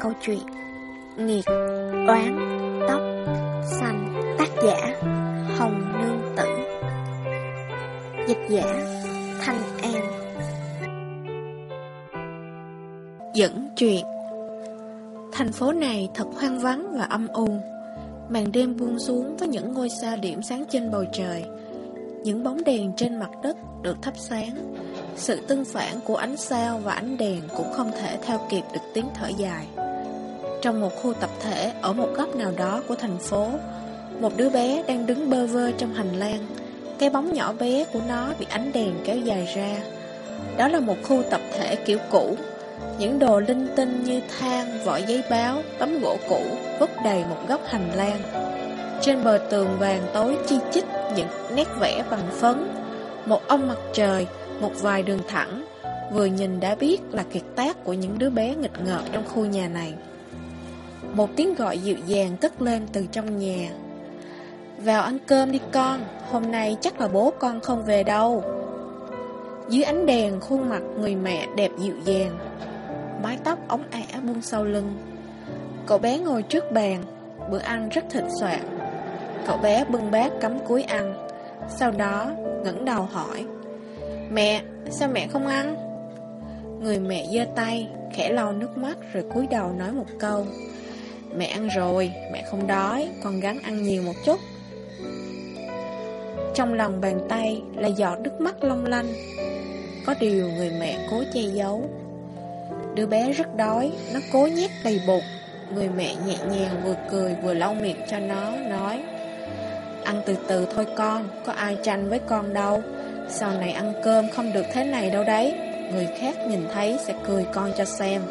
câu chuyện Nghiệt, oán, tóc, xanh Tác giả Hồng Nương Tử. Dịch giả Thanh An. Dẫn chuyện Thành phố này thật hoang vắng và âm u. Màn đêm buông xuống với những ngôi sao điểm sáng trên bầu trời. Những bóng đèn trên mặt đất được thắp sáng. Sự tương phản của ánh sao và ánh đèn cũng không thể theo kịp được tiếng thở dài. Trong một khu tập thể ở một góc nào đó của thành phố. Một đứa bé đang đứng bơ vơ trong hành lang. Cái bóng nhỏ bé của nó bị ánh đèn kéo dài ra. Đó là một khu tập thể kiểu cũ. Những đồ linh tinh như than, vỏ giấy báo, tấm gỗ cũ vứt đầy một góc hành lang. Trên bờ tường vàng tối chi chít những nét vẽ bằng phấn, một ông mặt trời, một vài đường thẳng, vừa nhìn đã biết là kiệt tác của những đứa bé nghịch ngợm trong khu nhà này. Một tiếng gọi dịu dàng cất lên từ trong nhà. Vào ăn cơm đi con, hôm nay chắc là bố con không về đâu. Dưới ánh đèn khuôn mặt người mẹ đẹp dịu dàng mái tóc ống ả buông sau lưng. Cậu bé ngồi trước bàn, bữa ăn rất thịnh soạn. Cậu bé bưng bát cắm cúi ăn, sau đó ngẩng đầu hỏi. Mẹ, sao mẹ không ăn? Người mẹ giơ tay, khẽ lau nước mắt rồi cúi đầu nói một câu. Mẹ ăn rồi, mẹ không đói, con gắng ăn nhiều một chút. Trong lòng bàn tay là giọt nước mắt long lanh. Có điều người mẹ cố che giấu. Đứa bé rất đói, nó cố nhét đầy bụng. Người mẹ nhẹ nhàng vừa cười vừa lau miệng cho nó, nói Ăn từ từ thôi con, có ai tranh với con đâu. Sau này ăn cơm không được thế này đâu đấy. Người khác nhìn thấy sẽ cười con cho xem.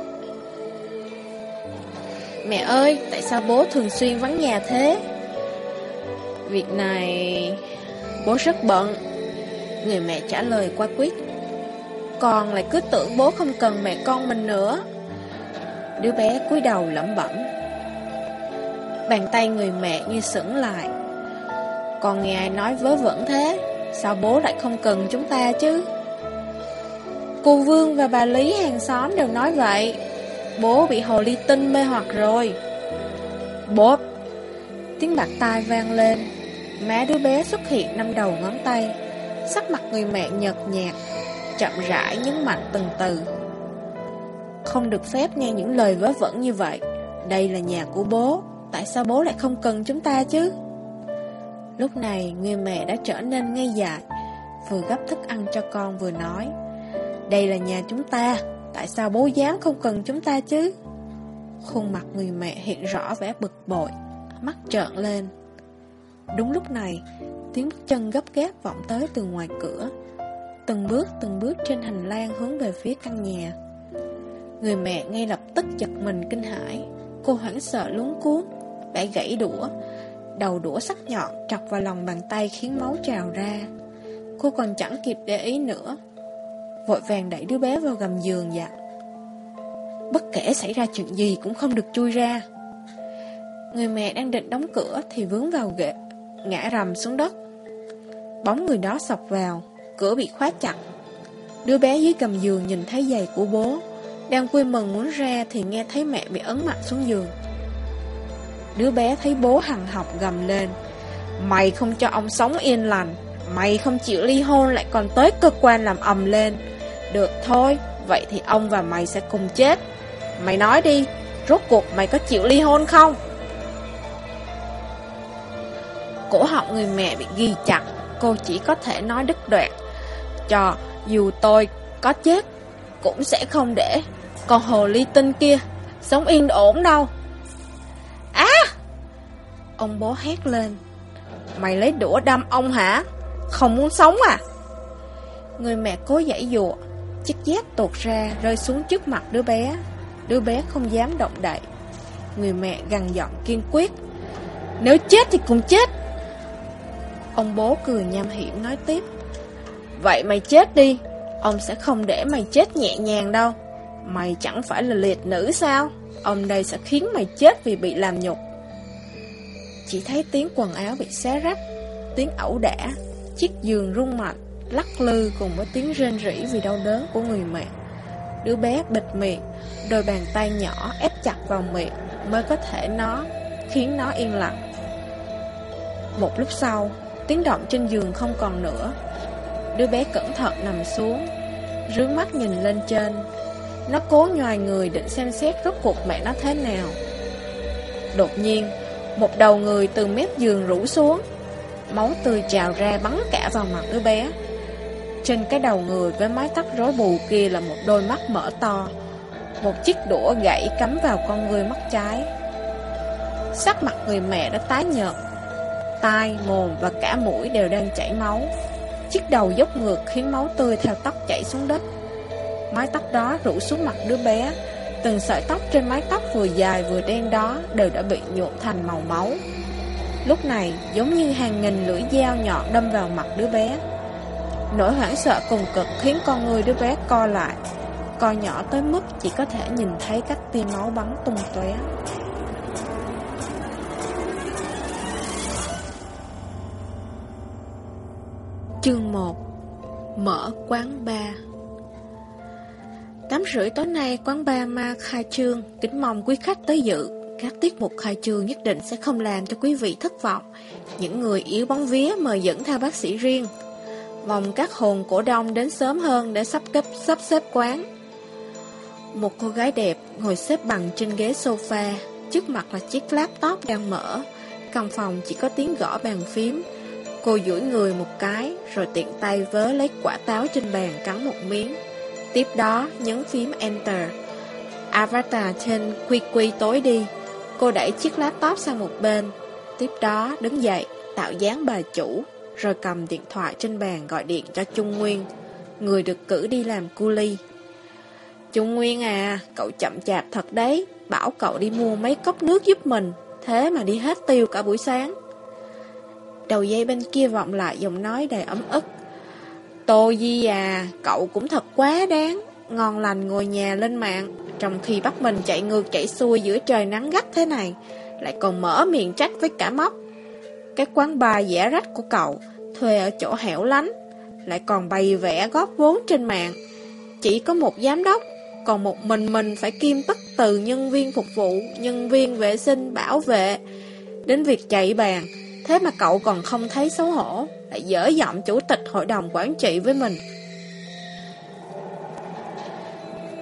Mẹ ơi, tại sao bố thường xuyên vắng nhà thế? Việc này... Bố rất bận. Người mẹ trả lời qua quyết. Con lại cứ tưởng bố không cần mẹ con mình nữa. Đứa bé cúi đầu lẩm bẩm. Bàn tay người mẹ như sững lại. Con nghe ai nói vớ vẩn thế? Sao bố lại không cần chúng ta chứ? Cô Vương và bà Lý hàng xóm đều nói vậy. Bố bị hồ ly tinh mê hoặc rồi Bốp Tiếng bạc tai vang lên Má đứa bé xuất hiện năm đầu ngón tay Sắc mặt người mẹ nhợt nhạt chậm rãi nhấn mạnh từng từ. Không được phép nghe những lời vớ vẩn như vậy. Đây là nhà của bố, tại sao bố lại không cần chúng ta chứ? Lúc này, người mẹ đã trở nên ngây dại, vừa gấp thức ăn cho con vừa nói. Đây là nhà chúng ta, tại sao bố dám không cần chúng ta chứ? Khuôn mặt người mẹ hiện rõ vẻ bực bội, mắt trợn lên. Đúng lúc này, tiếng bước chân gấp gáp vọng tới từ ngoài cửa. Từng bước từng bước trên hành lang hướng về phía căn nhà Người mẹ ngay lập tức giật mình kinh hãi Cô hoảng sợ luống cuốn Bẻ gãy đũa Đầu đũa sắc nhọn chọc vào lòng bàn tay khiến máu trào ra Cô còn chẳng kịp để ý nữa Vội vàng đẩy đứa bé vào gầm giường dặn Bất kể xảy ra chuyện gì cũng không được chui ra Người mẹ đang định đóng cửa thì vướng vào ghệ Ngã rầm xuống đất Bóng người đó sọc vào cửa bị khóa chặt. Đứa bé dưới gầm giường nhìn thấy giày của bố, đang vui mừng muốn ra thì nghe thấy mẹ bị ấn mặt xuống giường. Đứa bé thấy bố hằng học gầm lên, mày không cho ông sống yên lành, mày không chịu ly hôn lại còn tới cơ quan làm ầm lên. Được thôi, vậy thì ông và mày sẽ cùng chết. Mày nói đi, rốt cuộc mày có chịu ly hôn không? Cổ họng người mẹ bị ghi chặt, cô chỉ có thể nói đứt đoạn cho dù tôi có chết cũng sẽ không để con hồ ly tinh kia sống yên ổn đâu. Á! Ông bố hét lên. Mày lấy đũa đâm ông hả? Không muốn sống à? Người mẹ cố giải dụa, chiếc dép tuột ra, rơi xuống trước mặt đứa bé. Đứa bé không dám động đậy. Người mẹ gằn giọng kiên quyết. Nếu chết thì cũng chết. Ông bố cười nham hiểm nói tiếp. Vậy mày chết đi Ông sẽ không để mày chết nhẹ nhàng đâu Mày chẳng phải là liệt nữ sao Ông đây sẽ khiến mày chết vì bị làm nhục Chỉ thấy tiếng quần áo bị xé rách, Tiếng ẩu đả, Chiếc giường rung mạnh Lắc lư cùng với tiếng rên rỉ vì đau đớn của người mẹ đứa bé bịt miệng, đôi bàn tay nhỏ ép chặt vào miệng mới có thể nó khiến nó yên lặng. Một lúc sau, tiếng động trên giường không còn nữa. Đứa bé cẩn thận nằm xuống, rướng mắt nhìn lên trên. Nó cố nhòi người định xem xét rốt cuộc mẹ nó thế nào. Đột nhiên, một đầu người từ mép giường rủ xuống. Máu tươi trào ra bắn cả vào mặt đứa bé. Trên cái đầu người với mái tóc rối bù kia là một đôi mắt mở to. Một chiếc đũa gãy cắm vào con người mắt trái. Sắc mặt người mẹ đã tái nhợt. Tai, mồm và cả mũi đều đang chảy máu. Chiếc đầu dốc ngược khiến máu tươi theo tóc chảy xuống đất. Mái tóc đó rủ xuống mặt đứa bé. Từng sợi tóc trên mái tóc vừa dài vừa đen đó đều đã bị nhuộm thành màu máu. Lúc này giống như hàng nghìn lưỡi dao nhọn đâm vào mặt đứa bé. Nỗi hoảng sợ cùng cực khiến con người đứa bé co lại. Co nhỏ tới mức chỉ có thể nhìn thấy các tia máu bắn tung tóe. Chương 1 Mở quán bar. Tám rưỡi tối nay, quán bar ma khai trương. Kính mong quý khách tới dự. Các tiết mục khai trương nhất định sẽ không làm cho quý vị thất vọng. Những người yếu bóng vía mời dẫn theo bác sĩ riêng. Mong các hồn cổ đông đến sớm hơn để sắp cấp sắp xếp quán. Một cô gái đẹp ngồi xếp bằng trên ghế sofa, trước mặt là chiếc laptop đang mở. Căn phòng chỉ có tiếng gõ bàn phím. Cô duỗi người một cái, rồi tiện tay vớ lấy quả táo trên bàn cắn một miếng. Tiếp đó nhấn phím Enter. Avatar trên quy quy tối đi. Cô đẩy chiếc laptop sang một bên. Tiếp đó đứng dậy, tạo dáng bà chủ rồi cầm điện thoại trên bàn gọi điện cho Trung Nguyên, người được cử đi làm cu ly. Trung Nguyên à, cậu chậm chạp thật đấy, bảo cậu đi mua mấy cốc nước giúp mình, thế mà đi hết tiêu cả buổi sáng. Đầu dây bên kia vọng lại giọng nói đầy ấm ức. Tô Di à, cậu cũng thật quá đáng, ngon lành ngồi nhà lên mạng, trong khi bắt mình chạy ngược chạy xuôi giữa trời nắng gắt thế này, lại còn mở miệng trách với cả móc. Cái quán bar giả rách của cậu, Thuê ở chỗ hẻo lánh, Lại còn bày vẽ góp vốn trên mạng. Chỉ có một giám đốc, Còn một mình mình phải kiêm tất từ nhân viên phục vụ, Nhân viên vệ sinh, bảo vệ. Đến việc chạy bàn, Thế mà cậu còn không thấy xấu hổ, Lại dở giọng chủ tịch hội đồng quản trị với mình.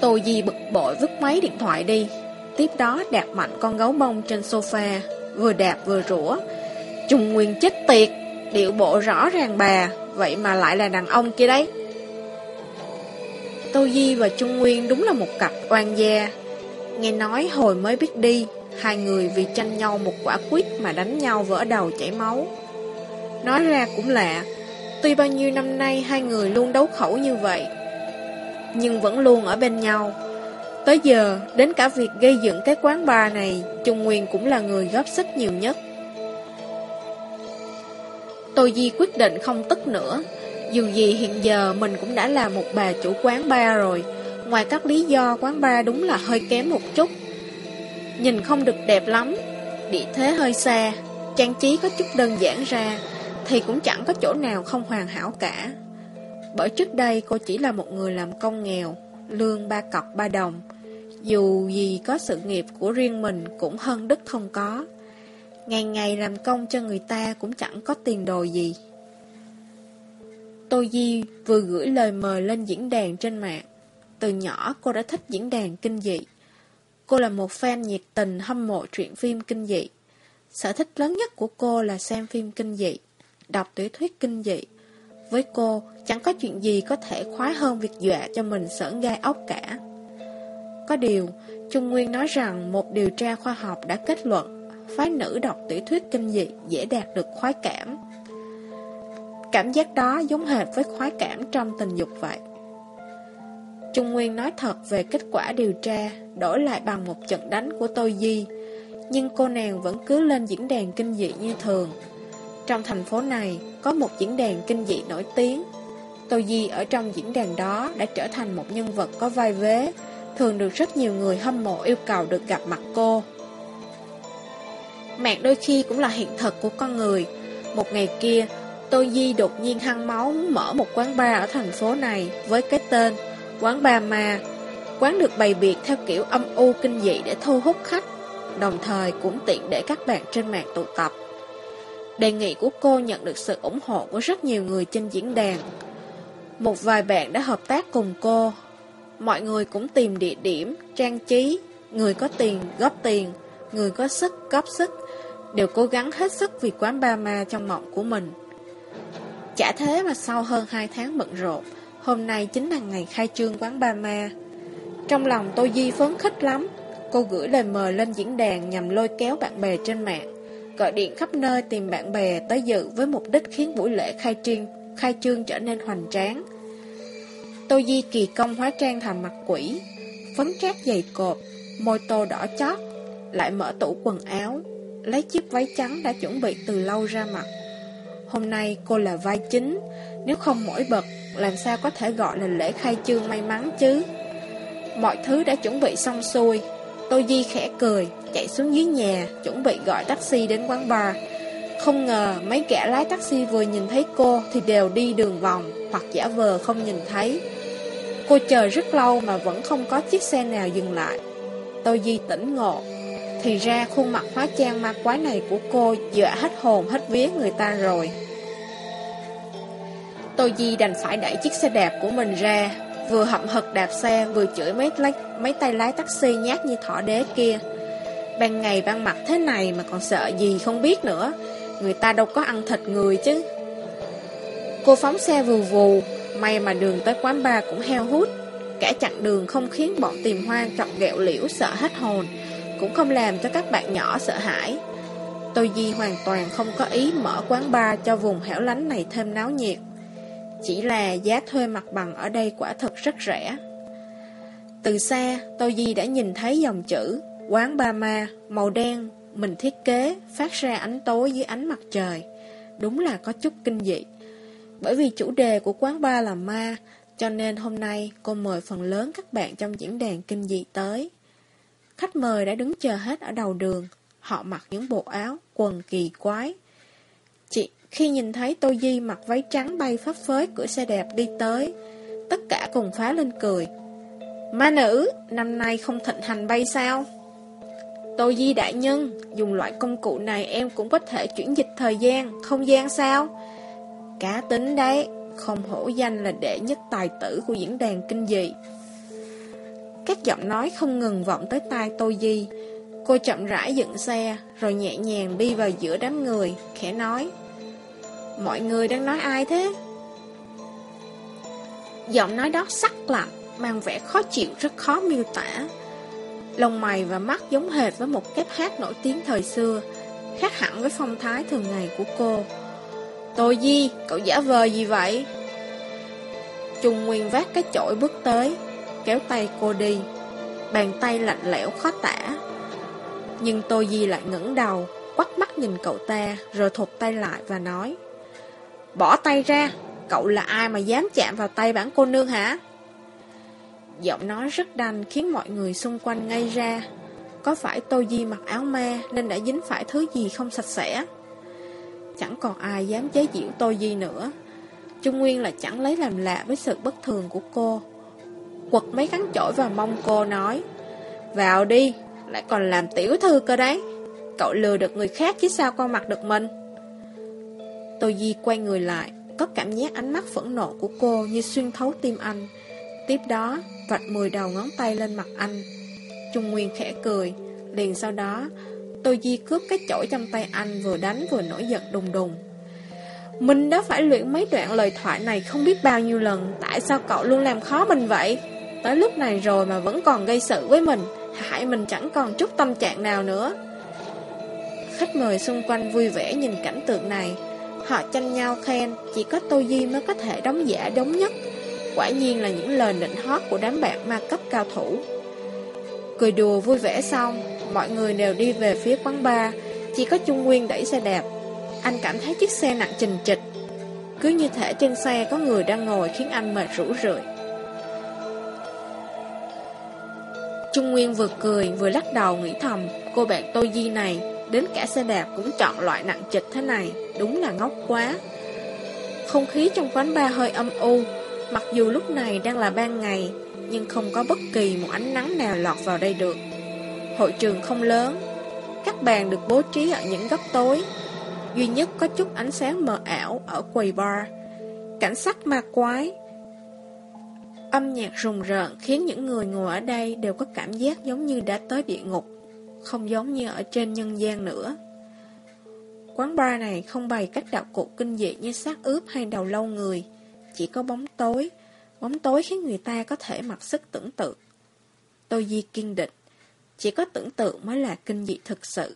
Tô Di bực bội vứt máy điện thoại đi. Tiếp đó đạp mạnh con gấu bông trên sofa, Vừa đạp vừa rủa Trung Nguyên chết tiệt, Điệu bộ rõ ràng bà, Vậy mà lại là đàn ông kia đấy. Tô Di và Trung Nguyên đúng là một cặp oan gia. Nghe nói hồi mới biết đi, Hai người vì tranh nhau một quả quýt Mà đánh nhau vỡ đầu chảy máu. Nói ra cũng lạ, Tuy bao nhiêu năm nay Hai người luôn đấu khẩu như vậy, Nhưng vẫn luôn ở bên nhau. Tới giờ, Đến cả việc gây dựng cái quán bar này, Trung Nguyên cũng là người góp sức nhiều nhất. Tô Di quyết định không tức nữa. Dù gì hiện giờ mình cũng đã là một bà chủ quán bar rồi. Ngoài các lý do, quán bar đúng là hơi kém một chút. Nhìn không được đẹp lắm. Địa thế hơi xa. Trang trí có chút đơn giản ra, Thì cũng chẳng có chỗ nào không hoàn hảo cả. Bởi trước đây cô chỉ là một người làm công nghèo, Lương ba cọc ba đồng. Dù gì có sự nghiệp của riêng mình cũng hơn đức không có. Ngày ngày làm công cho người ta cũng chẳng có tiền đồ gì. Tô Di vừa gửi lời mời lên diễn đàn trên mạng. Từ nhỏ cô đã thích diễn đàn kinh dị. Cô là một fan nhiệt tình hâm mộ truyện phim kinh dị. Sở thích lớn nhất của cô là xem phim kinh dị, đọc tiểu thuyết kinh dị. Với cô, chẳng có chuyện gì có thể khoái hơn việc dọa cho mình sởn gai ốc cả. Có điều, Trung Nguyên nói rằng một điều tra khoa học đã kết luận phái nữ đọc tiểu thuyết kinh dị dễ đạt được khoái cảm. Cảm giác đó giống hệt với khoái cảm trong tình dục vậy. Trung Nguyên nói thật về kết quả điều tra, đổi lại bằng một trận đánh của Tô Di, nhưng cô nàng vẫn cứ lên diễn đàn kinh dị như thường. Trong thành phố này, có một diễn đàn kinh dị nổi tiếng. Tô Di ở trong diễn đàn đó đã trở thành một nhân vật có vai vế, thường được rất nhiều người hâm mộ yêu cầu được gặp mặt cô. Mạng đôi khi cũng là hiện thực của con người Một ngày kia Tô Di đột nhiên hăng máu mở một quán bar ở thành phố này Với cái tên Quán bar ma Quán được bày biệt theo kiểu âm u kinh dị để thu hút khách, đồng thời cũng tiện để các bạn trên mạng tụ tập. Đề nghị của cô nhận được sự ủng hộ của rất nhiều người trên diễn đàn. Một vài bạn đã hợp tác cùng cô. Mọi người cũng tìm địa điểm, trang trí, người có tiền góp tiền, người có sức góp sức, đều cố gắng hết sức vì quán ba ma trong mộng của mình. Chả thế mà sau hơn 2 tháng bận rộn, hôm nay chính là ngày khai trương quán ba ma. Trong lòng Tô Di phấn khích lắm, cô gửi lời mời lên diễn đàn nhằm lôi kéo bạn bè trên mạng, gọi điện khắp nơi tìm bạn bè tới dự với mục đích khiến buổi lễ khai trương, khai trương trở nên hoành tráng. Tô Di kỳ công hóa trang thành mặt quỷ, phấn trát dày cộp, môi tô đỏ chót, lại mở tủ quần áo, lấy chiếc váy trắng đã chuẩn bị từ lâu ra mặt. Hôm nay cô là vai chính, nếu không mỗi bậc làm sao có thể gọi là lễ khai trương may mắn chứ? Mọi thứ đã chuẩn bị xong xuôi, Tô Di khẽ cười, chạy xuống dưới nhà, chuẩn bị gọi taxi đến quán bar. Không ngờ mấy kẻ lái taxi vừa nhìn thấy cô thì đều đi đường vòng hoặc giả vờ không nhìn thấy. Cô chờ rất lâu mà vẫn không có chiếc xe nào dừng lại. Tô Di tỉnh ngộ. Thì ra khuôn mặt hóa trang ma quái này của cô dọa hết hồn hết vía người ta rồi. Tô Di đành phải đẩy chiếc xe đạp của mình ra, vừa hậm hực đạp xe vừa chửi mấy, lái, mấy tay lái taxi nhát như thỏ đế kia. Ban ngày ban mặt thế này mà còn sợ gì không biết nữa, người ta đâu có ăn thịt người chứ. Cô phóng xe vù vù, may mà đường tới quán bar cũng heo hút. Cả chặng đường không khiến bọn tìm hoa trọng gẹo liễu sợ hết hồn, cũng không làm cho các bạn nhỏ sợ hãi. Tôi Di hoàn toàn không có ý mở quán bar cho vùng hẻo lánh này thêm náo nhiệt. Chỉ là giá thuê mặt bằng ở đây quả thật rất rẻ. Từ xa, Tô Di đã nhìn thấy dòng chữ Quán Ba Ma, màu đen, mình thiết kế, phát ra ánh tối dưới ánh mặt trời. Đúng là có chút kinh dị. Bởi vì chủ đề của quán ba là ma, cho nên hôm nay cô mời phần lớn các bạn trong diễn đàn kinh dị tới. Khách mời đã đứng chờ hết ở đầu đường, họ mặc những bộ áo, quần kỳ quái. Chị khi nhìn thấy Tô Di mặc váy trắng bay phấp phới cửa xe đẹp đi tới, tất cả cùng phá lên cười. Ma nữ, năm nay không thịnh hành bay sao? Tô Di đại nhân, dùng loại công cụ này em cũng có thể chuyển dịch thời gian, không gian sao? Cá tính đấy, không hổ danh là đệ nhất tài tử của diễn đàn kinh dị. Các giọng nói không ngừng vọng tới tai Tô Di. Cô chậm rãi dựng xe, rồi nhẹ nhàng đi vào giữa đám người, khẽ nói. Mọi người đang nói ai thế? Giọng nói đó sắc lạnh, mang vẻ khó chịu rất khó miêu tả. Lông mày và mắt giống hệt với một kép hát nổi tiếng thời xưa, khác hẳn với phong thái thường ngày của cô. Tô Di, cậu giả vờ gì vậy? Trung Nguyên vác cái chổi bước tới, kéo tay cô đi. Bàn tay lạnh lẽo khó tả. Nhưng Tô Di lại ngẩng đầu, quắt mắt nhìn cậu ta, rồi thụt tay lại và nói. Bỏ tay ra, cậu là ai mà dám chạm vào tay bản cô nương hả? Giọng nói rất đanh khiến mọi người xung quanh ngây ra. Có phải Tô Di mặc áo ma nên đã dính phải thứ gì không sạch sẽ? Chẳng còn ai dám chế giễu Tô Di nữa. Trung Nguyên là chẳng lấy làm lạ với sự bất thường của cô. Quật mấy cắn chổi vào mông cô nói Vào đi, lại còn làm tiểu thư cơ đấy. Cậu lừa được người khác chứ sao con mặc được mình. Tô Di quay người lại, có cảm giác ánh mắt phẫn nộ của cô như xuyên thấu tim anh. Tiếp đó, vạch mười đầu ngón tay lên mặt anh. Trung Nguyên khẽ cười, liền sau đó, Tô Di cướp cái chổi trong tay anh vừa đánh vừa nổi giận đùng đùng. Mình đã phải luyện mấy đoạn lời thoại này không biết bao nhiêu lần, tại sao cậu luôn làm khó mình vậy? Tới lúc này rồi mà vẫn còn gây sự với mình, hại mình chẳng còn chút tâm trạng nào nữa. Khách mời xung quanh vui vẻ nhìn cảnh tượng này, Họ tranh nhau khen Chỉ có Tô Di mới có thể đóng giả đúng nhất. Quả nhiên là những lời nịnh hót Của đám bạn ma cấp cao thủ. Cười đùa vui vẻ xong Mọi người đều đi về phía quán bar Chỉ có Trung Nguyên đẩy xe đạp. Anh cảm thấy chiếc xe nặng trình trịch Cứ như thể trên xe có người đang ngồi Khiến anh mệt rũ rượi. Trung Nguyên vừa cười vừa lắc đầu nghĩ thầm Cô bạn Tô Di này Đến cả xe đạp cũng chọn loại nặng trịch thế này Đúng là ngốc quá Không khí trong quán bar hơi âm u Mặc dù lúc này đang là ban ngày nhưng không có bất kỳ một ánh nắng nào lọt vào đây được. Hội trường không lớn, các bàn được bố trí ở những góc tối, duy nhất có chút ánh sáng mờ ảo ở quầy bar. Cảnh sắc ma quái, Âm nhạc rùng rợn khiến những người ngồi ở đây đều có cảm giác giống như đã tới địa ngục, không giống như ở trên nhân gian nữa. Quán bar này không bày cách đạo cụ kinh dị như xác ướp hay đầu lâu người, chỉ có bóng tối. Bóng tối khiến người ta có thể mặc sức tưởng tượng. Tôi Di kiên định, chỉ có tưởng tượng mới là kinh dị thực sự.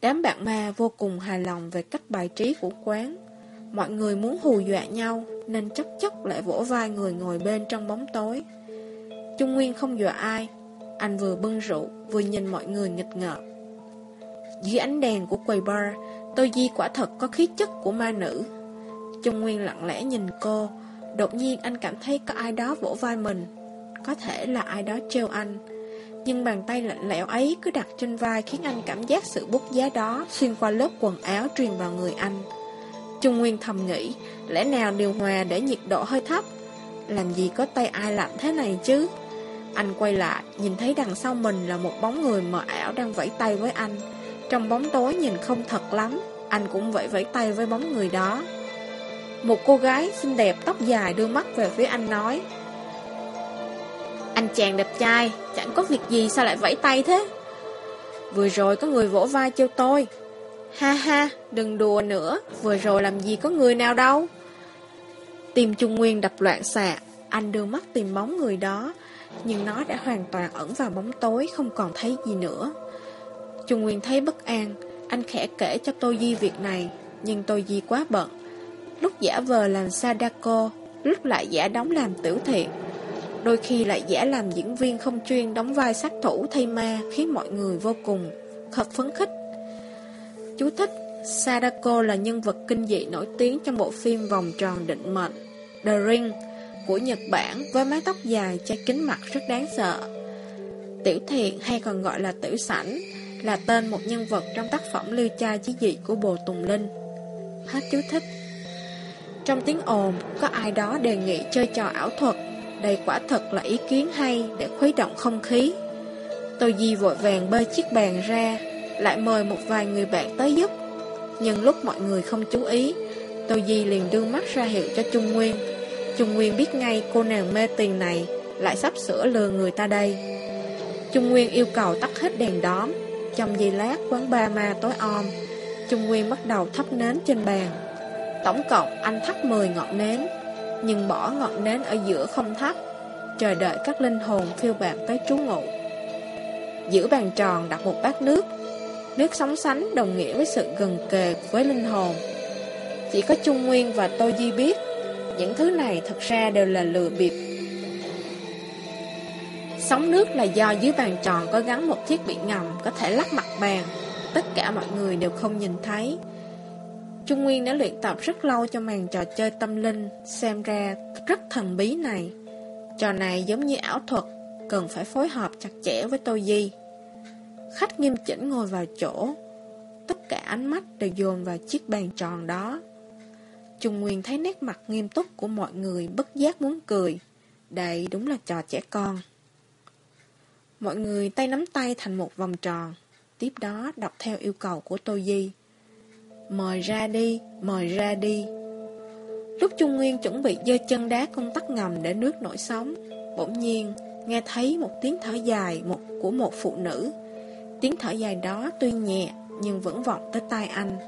Đám bạn ma vô cùng hài lòng về cách bài trí của quán. Mọi người muốn hù dọa nhau nên chấp chất lại vỗ vai người ngồi bên trong bóng tối. Trung Nguyên không dọa ai, Anh vừa bưng rượu, Vừa nhìn mọi người nghịch ngợp Dưới ánh đèn của quầy bar, Tôi Di quả thật có khí chất của ma nữ. Trung Nguyên lặng lẽ nhìn cô, Đột nhiên anh cảm thấy có ai đó vỗ vai mình. Có thể là ai đó treo anh, Nhưng bàn tay lạnh lẽo ấy cứ đặt trên vai Khiến anh cảm giác sự bút giá đó Xuyên qua lớp quần áo truyền vào người anh. Trung Nguyên thầm nghĩ, lẽ nào điều hòa để nhiệt độ hơi thấp? Làm gì có tay ai lạnh thế này chứ? Anh quay lại, nhìn thấy đằng sau mình là một bóng người mờ ảo đang vẫy tay với anh. Trong bóng tối nhìn không thật lắm, anh cũng vẫy vẫy tay với bóng người đó. Một cô gái xinh đẹp tóc dài đưa mắt về phía anh nói Anh chàng đẹp trai, chẳng có việc gì sao lại vẫy tay thế? Vừa rồi có người vỗ vai cho tôi Ha ha, đừng đùa nữa, vừa rồi làm gì có người nào đâu. Tim Trung Nguyên đập loạn xạ, anh đưa mắt tìm bóng người đó, nhưng nó đã hoàn toàn ẩn vào bóng tối, không còn thấy gì nữa. Trung Nguyên thấy bất an, anh khẽ kể cho Tô Di việc này, nhưng Tô Di quá bận. Lúc giả vờ làm Sadako, lúc lại giả đóng làm tiểu thiện. Đôi khi lại giả làm diễn viên không chuyên đóng vai sát thủ thay ma khiến mọi người vô cùng thật phấn khích. Chú thích Sadako là nhân vật kinh dị nổi tiếng trong bộ phim Vòng tròn định mệnh The Ring của Nhật Bản với mái tóc dài che kính mặt rất đáng sợ. Tiểu Thiện hay còn gọi là Tiểu Sảnh là tên một nhân vật trong tác phẩm lưu Cha chí dị của Bồ Tùng Linh. Hết chú thích. Trong tiếng ồn, có ai đó đề nghị chơi trò ảo thuật. Đây quả thật là ý kiến hay để khuấy động không khí. Tôi Di vội vàng bơi chiếc bàn ra, lại mời một vài người bạn tới giúp. Nhưng lúc mọi người không chú ý, Tô Di liền đưa mắt ra hiệu cho Trung Nguyên. Trung Nguyên biết ngay cô nàng mê tiền này lại sắp sửa lừa người ta đây. Trung Nguyên yêu cầu tắt hết đèn đóm. Trong giây lát quán ba ma tối om, Trung Nguyên bắt đầu thắp nến trên bàn. Tổng cộng anh thắp 10 ngọn nến, nhưng bỏ ngọn nến ở giữa không thắp, chờ đợi các linh hồn phiêu bạc tới trú ngụ. Giữa bàn tròn đặt một bát nước Nước sóng sánh đồng nghĩa với sự gần kề với linh hồn. Chỉ có Trung Nguyên và Tô Di biết, Những thứ này thật ra đều là lừa bịp. Sóng nước là do dưới bàn tròn có gắn một thiết bị ngầm Có thể lắc mặt bàn. Tất cả mọi người đều không nhìn thấy. Trung Nguyên đã luyện tập rất lâu cho màn trò chơi tâm linh, Xem ra rất thần bí này. Trò này giống như ảo thuật, Cần phải phối hợp chặt chẽ với Tô Di. Khách nghiêm chỉnh ngồi vào chỗ. Tất cả ánh mắt đều dồn vào chiếc bàn tròn đó. Trung Nguyên thấy nét mặt nghiêm túc của mọi người bất giác muốn cười. Đây đúng là trò trẻ con. Mọi người tay nắm tay thành một vòng tròn. Tiếp đó đọc theo yêu cầu của Tô Di. Mời ra đi, mời ra đi. Lúc Trung Nguyên chuẩn bị dơ chân đá công tắc ngầm để nước nổi sóng Bỗng nhiên nghe thấy một tiếng thở dài một của một phụ nữ. Tiếng thở dài đó tuy nhẹ nhưng vẫn vọng tới tai anh.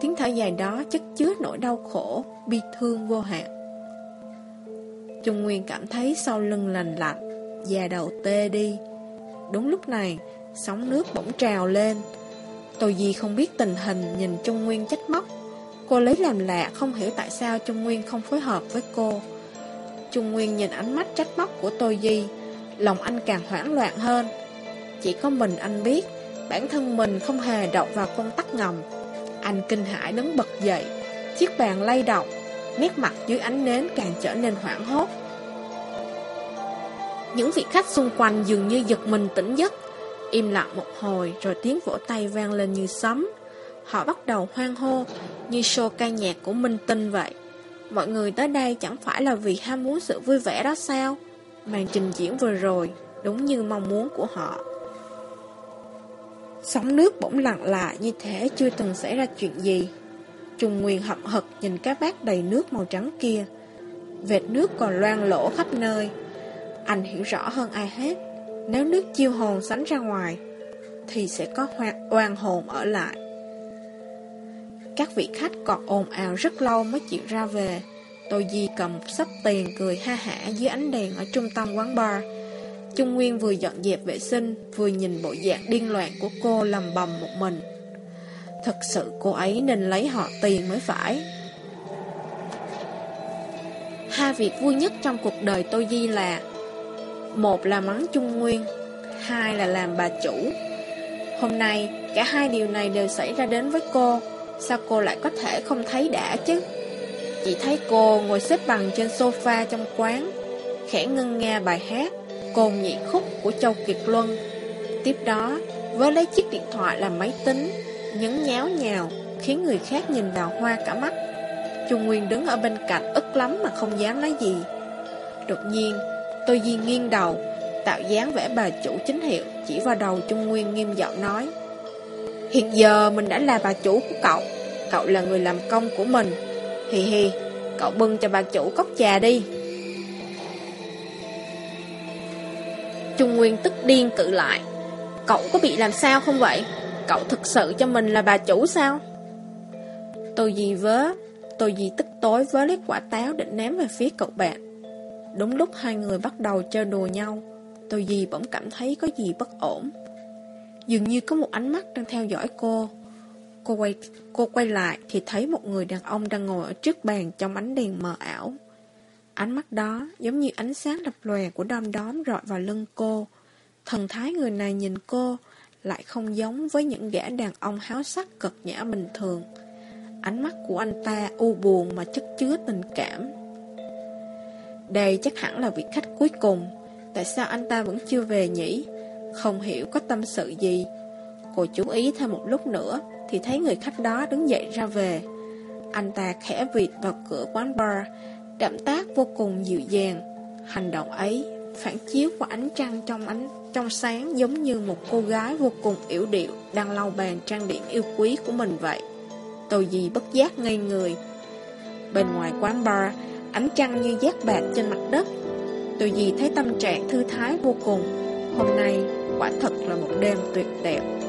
Tiếng thở dài đó chất chứa nỗi đau khổ, bi thương vô hạn. Trung Nguyên cảm thấy sau lưng lành lạnh, da đầu tê đi. Đúng lúc này, sóng nước bỗng trào lên. Tô Di không biết tình hình nhìn Trung Nguyên trách móc. Cô lấy làm lạ không hiểu tại sao Trung Nguyên không phối hợp với cô. Trung Nguyên nhìn ánh mắt trách móc của Tô Di, lòng anh càng hoảng loạn hơn. Chỉ có mình anh biết. Bản thân mình không hề động vào con tắc ngầm. Anh kinh hãi đứng bật dậy Chiếc bàn lay động Nét mặt dưới ánh nến càng trở nên hoảng hốt. Những vị khách xung quanh dường như giật mình tỉnh giấc. Im lặng một hồi rồi tiếng vỗ tay vang lên như sấm. Họ bắt đầu hoang hô Như show ca nhạc của Minh Tinh vậy. Mọi người tới đây chẳng phải là vì ham muốn sự vui vẻ đó sao? Màn trình diễn vừa rồi, đúng như mong muốn của họ. Sóng nước bỗng lặng lại như thế chưa từng xảy ra chuyện gì. Trung Nguyên hậm hực nhìn cái bát đầy nước màu trắng kia. Vệt nước còn loang lỗ khắp nơi. Anh hiểu rõ hơn ai hết, nếu nước chiêu hồn sánh ra ngoài, thì sẽ có oan hồn ở lại. Các vị khách còn ồn ào rất lâu mới chịu ra về. Tôi Di cầm sắp tiền cười ha hả dưới ánh đèn ở trung tâm quán bar. Trung Nguyên vừa dọn dẹp vệ sinh, vừa nhìn bộ dạng điên loạn của cô lầm bầm một mình. Thật sự cô ấy nên lấy họ tiền mới phải. Hai việc vui nhất trong cuộc đời tôi Di là Một là mắng Trung Nguyên Hai là làm bà chủ Hôm nay, cả hai điều này đều xảy ra đến với cô Sao cô lại có thể không thấy đã chứ Chỉ thấy cô ngồi xếp bằng trên sofa trong quán Khẽ ngân nga bài hát Cồn nhị khúc của Châu Kiệt Luân. Tiếp đó Với lấy chiếc điện thoại làm máy tính, Nhấn nháo nhào, Khiến người khác nhìn đào hoa cả mắt. Trung Nguyên đứng ở bên cạnh ức lắm mà không dám nói gì. Đột nhiên Tôi Di nghiêng đầu, Tạo dáng vẽ bà chủ chính hiệu Chỉ vào đầu Trung Nguyên nghiêm giọng nói, Hiện giờ mình đã là bà chủ của cậu Cậu là người làm công của mình. Hì hì, Cậu bưng cho bà chủ cốc trà đi. Trung Nguyên tức điên cự lại. Cậu có bị làm sao không vậy? Cậu thực sự cho mình là bà chủ sao? Tôi gì vớ Tôi gì tức tối với lấy quả táo định ném về phía cậu bạn. Đúng lúc hai người bắt đầu chơi đùa nhau Tôi gì bỗng cảm thấy có gì bất ổn. Dường như có một ánh mắt đang theo dõi cô. Cô quay, cô quay lại thì thấy một người đàn ông đang ngồi ở trước bàn trong ánh đèn mờ ảo. Ánh mắt đó giống như ánh sáng lập lòe của đom đóm rọi vào lưng cô. Thần thái người này nhìn cô lại không giống với những gã đàn ông háo sắc cực nhã bình thường. Ánh mắt của anh ta u buồn mà chất chứa tình cảm. Đây chắc hẳn là vị khách cuối cùng. Tại sao anh ta vẫn chưa về nhỉ? Không hiểu có tâm sự gì. Cô chú ý thêm một lúc nữa thì thấy người khách đó đứng dậy ra về. Anh ta khẽ vịt vào cửa quán bar, Động tác vô cùng dịu dàng. Hành động ấy phản chiếu qua ánh trăng trong ánh trong sáng giống như một cô gái vô cùng yếu điệu đang lau bàn trang điểm yêu quý của mình vậy. Tôi gì bất giác ngây người. Bên ngoài quán bar, ánh trăng như giác bạc trên mặt đất. Tôi gì thấy tâm trạng thư thái vô cùng. Hôm nay quả thật là một đêm tuyệt đẹp.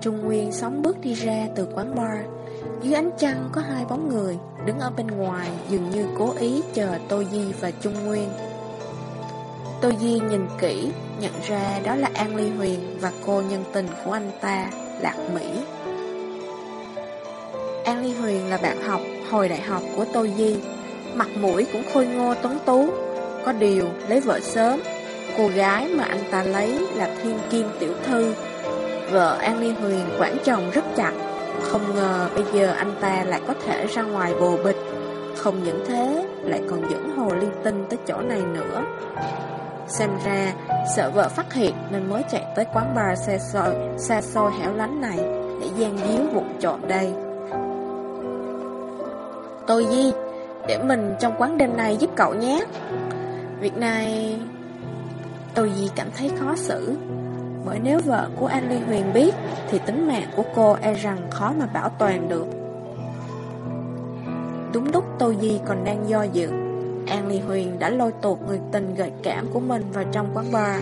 Trung Nguyên sóng bước đi ra từ quán bar. Dưới ánh trăng có hai bóng người Đứng ở bên ngoài, dường như cố ý chờ Tô Di và Trung Nguyên. Tô Di nhìn kỹ, Nhận ra đó là An Ly Huyền Và cô nhân tình của anh ta, Lạc Mỹ. An Ly Huyền là bạn học hồi đại học của Tô Di. Mặt mũi cũng khôi ngô tuấn tú. Có điều, lấy vợ sớm. Cô gái mà anh ta lấy là thiên kim tiểu thư. Vợ An Ly Huyền quản chồng rất chặt. Không ngờ bây giờ anh ta lại có thể ra ngoài bồ bịch. Không những thế Lại còn dẫn hồ ly tinh tới chỗ này nữa. Xem ra Sợ vợ phát hiện Nên mới chạy tới quán bar xe xôi, xa xôi hẻo lánh này Để gian díu vụ trộm đây. Tôi Di để mình trong quán đêm này giúp cậu nhé. Việc này Tôi gì cảm thấy khó xử. Bởi nếu vợ của An Ly Huyền biết, Thì tính mạng của cô e rằng khó mà bảo toàn được Đúng lúc Tô Di còn đang do dự, An Ly Huyền đã lôi tuột người tình gợi cảm của mình vào trong quán bar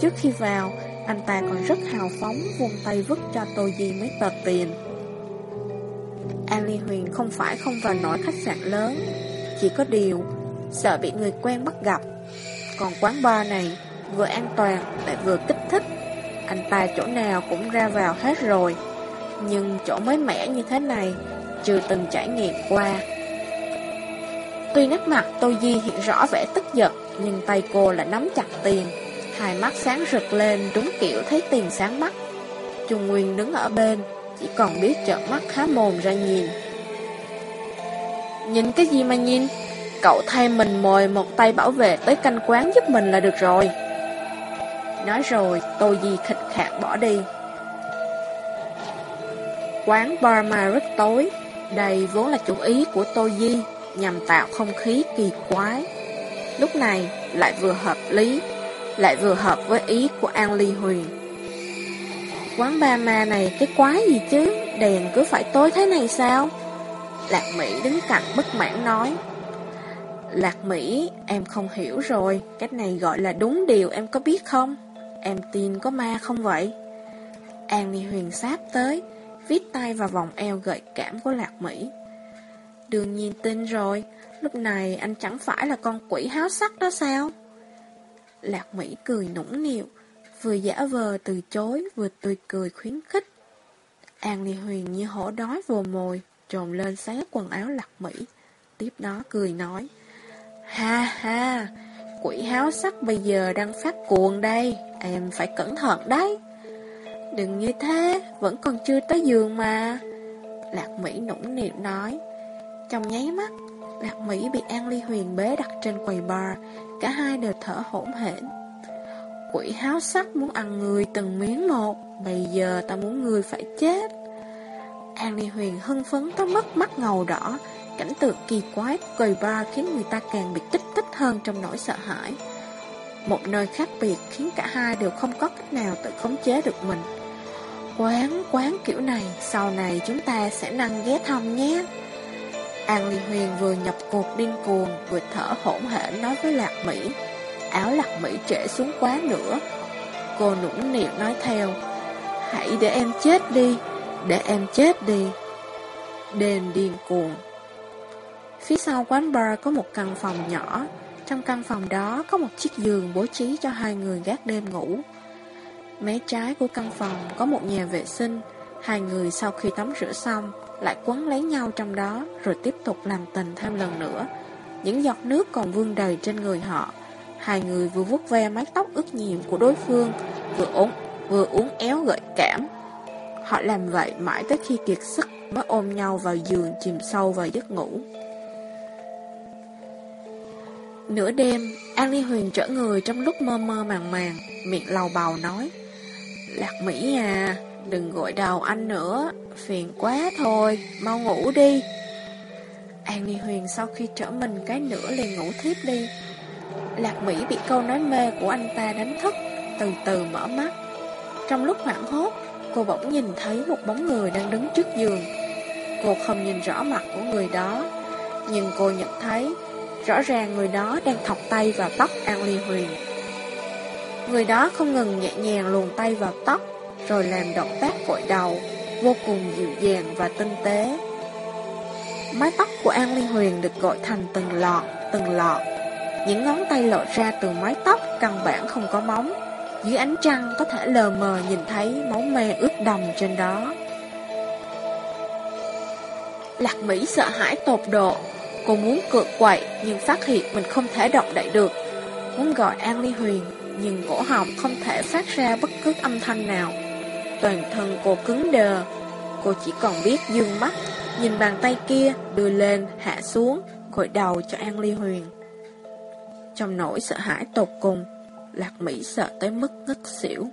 Trước khi vào, Anh ta còn rất hào phóng Vung tay vứt cho Tô Di mấy tờ tiền An Ly Huyền không phải không vào nổi khách sạn lớn, Chỉ có điều sợ bị người quen bắt gặp. Còn quán bar này vừa an toàn lại vừa kích thích. Anh ta chỗ nào cũng ra vào hết rồi. Nhưng chỗ mới mẻ như thế này chưa từng trải nghiệm qua. Tuy nét mặt Tô Di hiện rõ vẻ tức giận, nhưng tay cô lại nắm chặt tiền. Hai mắt sáng rực lên đúng kiểu thấy tiền sáng mắt. Trung Nguyên đứng ở bên, chỉ còn biết trợn mắt khá mồm ra nhìn. Nhìn cái gì mà nhìn? Cậu thay mình mời một tay bảo vệ tới canh quán giúp mình là được rồi. Nói rồi, Tô Di khịch khạc bỏ đi. Quán bar mà rất tối, đây vốn là chủ ý của Tô Di, nhằm tạo không khí kỳ quái. Lúc này lại vừa hợp lý, lại vừa hợp với ý của An Ly Huyền. Quán ba ma này cái quái gì chứ, đèn cứ phải tối thế này sao? Lạc Mỹ đứng cạnh bất mãn nói. Lạc Mỹ, em không hiểu rồi, cách này gọi là đúng điều em có biết không? Em tin có ma không vậy? An Ni Huyền sáp tới, viết tay vào vòng eo gợi cảm của Lạc Mỹ. Đương nhiên tin rồi, lúc này anh chẳng phải là con quỷ háo sắc đó sao? Lạc Mỹ cười nũng nịu, vừa giả vờ từ chối, vừa tươi cười khuyến khích. An Ni Huyền như hổ đói vồ mồi, trồn lên xé quần áo Lạc Mỹ. Tiếp đó cười nói, Ha ha, quỷ háo sắc bây giờ đang phát cuồng đây, em phải cẩn thận đấy. Đừng như thế, vẫn còn chưa tới giường mà. Lạc Mỹ nũng nịu nói. Trong nháy mắt, Lạc Mỹ bị An Ly Huyền bế đặt trên quầy bar, cả hai đều thở hổn hển. Quỷ háo sắc muốn ăn người từng miếng một, bây giờ ta muốn người phải chết. An Ly Huyền hưng phấn tới mất mắt ngầu đỏ, cảnh tượng kỳ quái của quầy bar khiến người ta càng bị kích thích hơn trong nỗi sợ hãi. Một nơi khác biệt khiến cả hai đều không có cách nào tự khống chế được mình. Quán, quán kiểu này, sau này chúng ta sẽ năng ghé thăm nhé. An Ly Huyền vừa nhập cuộc điên cuồng, vừa thở hổn hển nói với Lạc Mỹ. Áo Lạc Mỹ trễ xuống quá nữa. Cô nũng nịu nói theo, hãy để em chết đi, để em chết đi. Đêm điên cuồng. Phía sau quán bar có một căn phòng nhỏ. Trong căn phòng đó có một chiếc giường bố trí cho hai người gác đêm ngủ. Mé trái của căn phòng có một nhà vệ sinh. Hai người sau khi tắm rửa xong lại quấn lấy nhau trong đó rồi tiếp tục làm tình thêm lần nữa. Những giọt nước còn vương đầy trên người họ. Hai người vừa vuốt ve mái tóc ướt nhiệm của đối phương, vừa uống, vừa uống éo gợi cảm. Họ làm vậy mãi tới khi kiệt sức mới ôm nhau vào giường chìm sâu vào giấc ngủ. Nửa đêm, An Ly Huyền trở người trong lúc mơ mơ màng màng, miệng lầu bầu nói. Lạc Mỹ à, đừng gọi đầu anh nữa, phiền quá thôi, mau ngủ đi. An Ly Huyền sau khi trở mình cái nửa liền ngủ thiếp đi. Lạc Mỹ bị câu nói mê của anh ta đánh thức, từ từ mở mắt. Trong lúc hoảng hốt, cô bỗng nhìn thấy một bóng người đang đứng trước giường. Cô không nhìn rõ mặt của người đó, nhưng cô nhận thấy rõ ràng người đó đang thọc tay vào tóc An Ly Huyền. Người đó không ngừng nhẹ nhàng luồn tay vào tóc, rồi làm động tác vội đầu, vô cùng dịu dàng và tinh tế. Mái tóc của An Ly Huyền được gội thành từng lọt, từng lọt. Những ngón tay lộ ra từ mái tóc căn bản không có móng. Dưới ánh trăng có thể lờ mờ nhìn thấy máu me ướt đầm trên đó. Lạc Mỹ sợ hãi tột độ. Cô muốn cựa quậy nhưng phát hiện mình không thể động đậy được. Muốn gọi An Ly Huyền nhưng cổ họng không thể phát ra bất cứ âm thanh nào. Toàn thân cô cứng đờ, cô chỉ còn biết dương mắt, nhìn bàn tay kia đưa lên, hạ xuống, gội đầu cho An Ly Huyền. Trong nỗi sợ hãi tột cùng, Lạc Mỹ sợ tới mức ngất xỉu.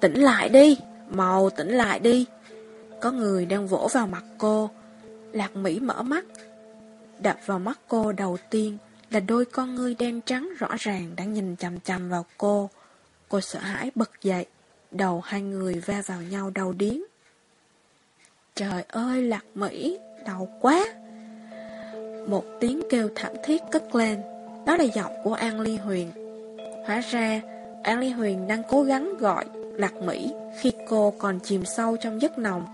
Tỉnh lại đi, mau tỉnh lại đi. Có người đang vỗ vào mặt cô. Lạc Mỹ mở mắt. Đập vào mắt cô đầu tiên là đôi con ngươi đen trắng rõ ràng đang nhìn chằm chằm vào cô. Cô sợ hãi bật dậy, đầu hai người va vào nhau đầu điếng. Trời ơi, Lạc Mỹ, đau quá! Một tiếng kêu thảm thiết cất lên, đó là giọng của An Ly Huyền. Hóa ra, An Ly Huyền đang cố gắng gọi Lạc Mỹ khi cô còn chìm sâu trong giấc nồng.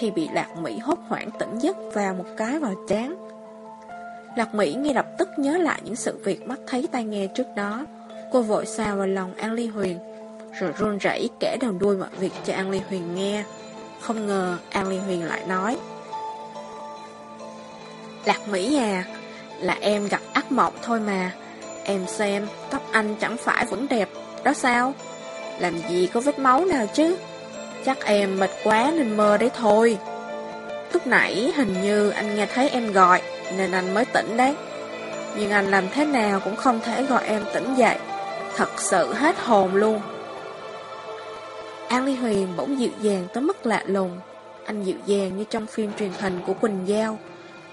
Thì bị Lạc Mỹ hốt hoảng tỉnh giấc vào một cái vào chán. Lạc Mỹ ngay lập tức nhớ lại những sự việc mắt thấy tai nghe trước đó. Cô vội xào vào lòng An Ly Huyền, rồi run rẩy kể đầu đuôi mọi việc cho An Ly Huyền nghe. Không ngờ An Ly Huyền lại nói Lạc Mỹ à, là em gặp ác mộng thôi mà. Em xem, tóc anh chẳng phải vẫn đẹp, đó sao? Làm gì có vết máu nào chứ? Chắc em mệt quá nên mơ đấy thôi. Lúc nãy hình như anh nghe thấy em gọi, nên anh mới tỉnh đấy. Nhưng anh làm thế nào cũng không thể gọi em tỉnh dậy. Thật sự hết hồn luôn. An Ly Huyền bỗng dịu dàng tới mức lạ lùng. Anh dịu dàng như trong phim truyền hình của Quỳnh Giao,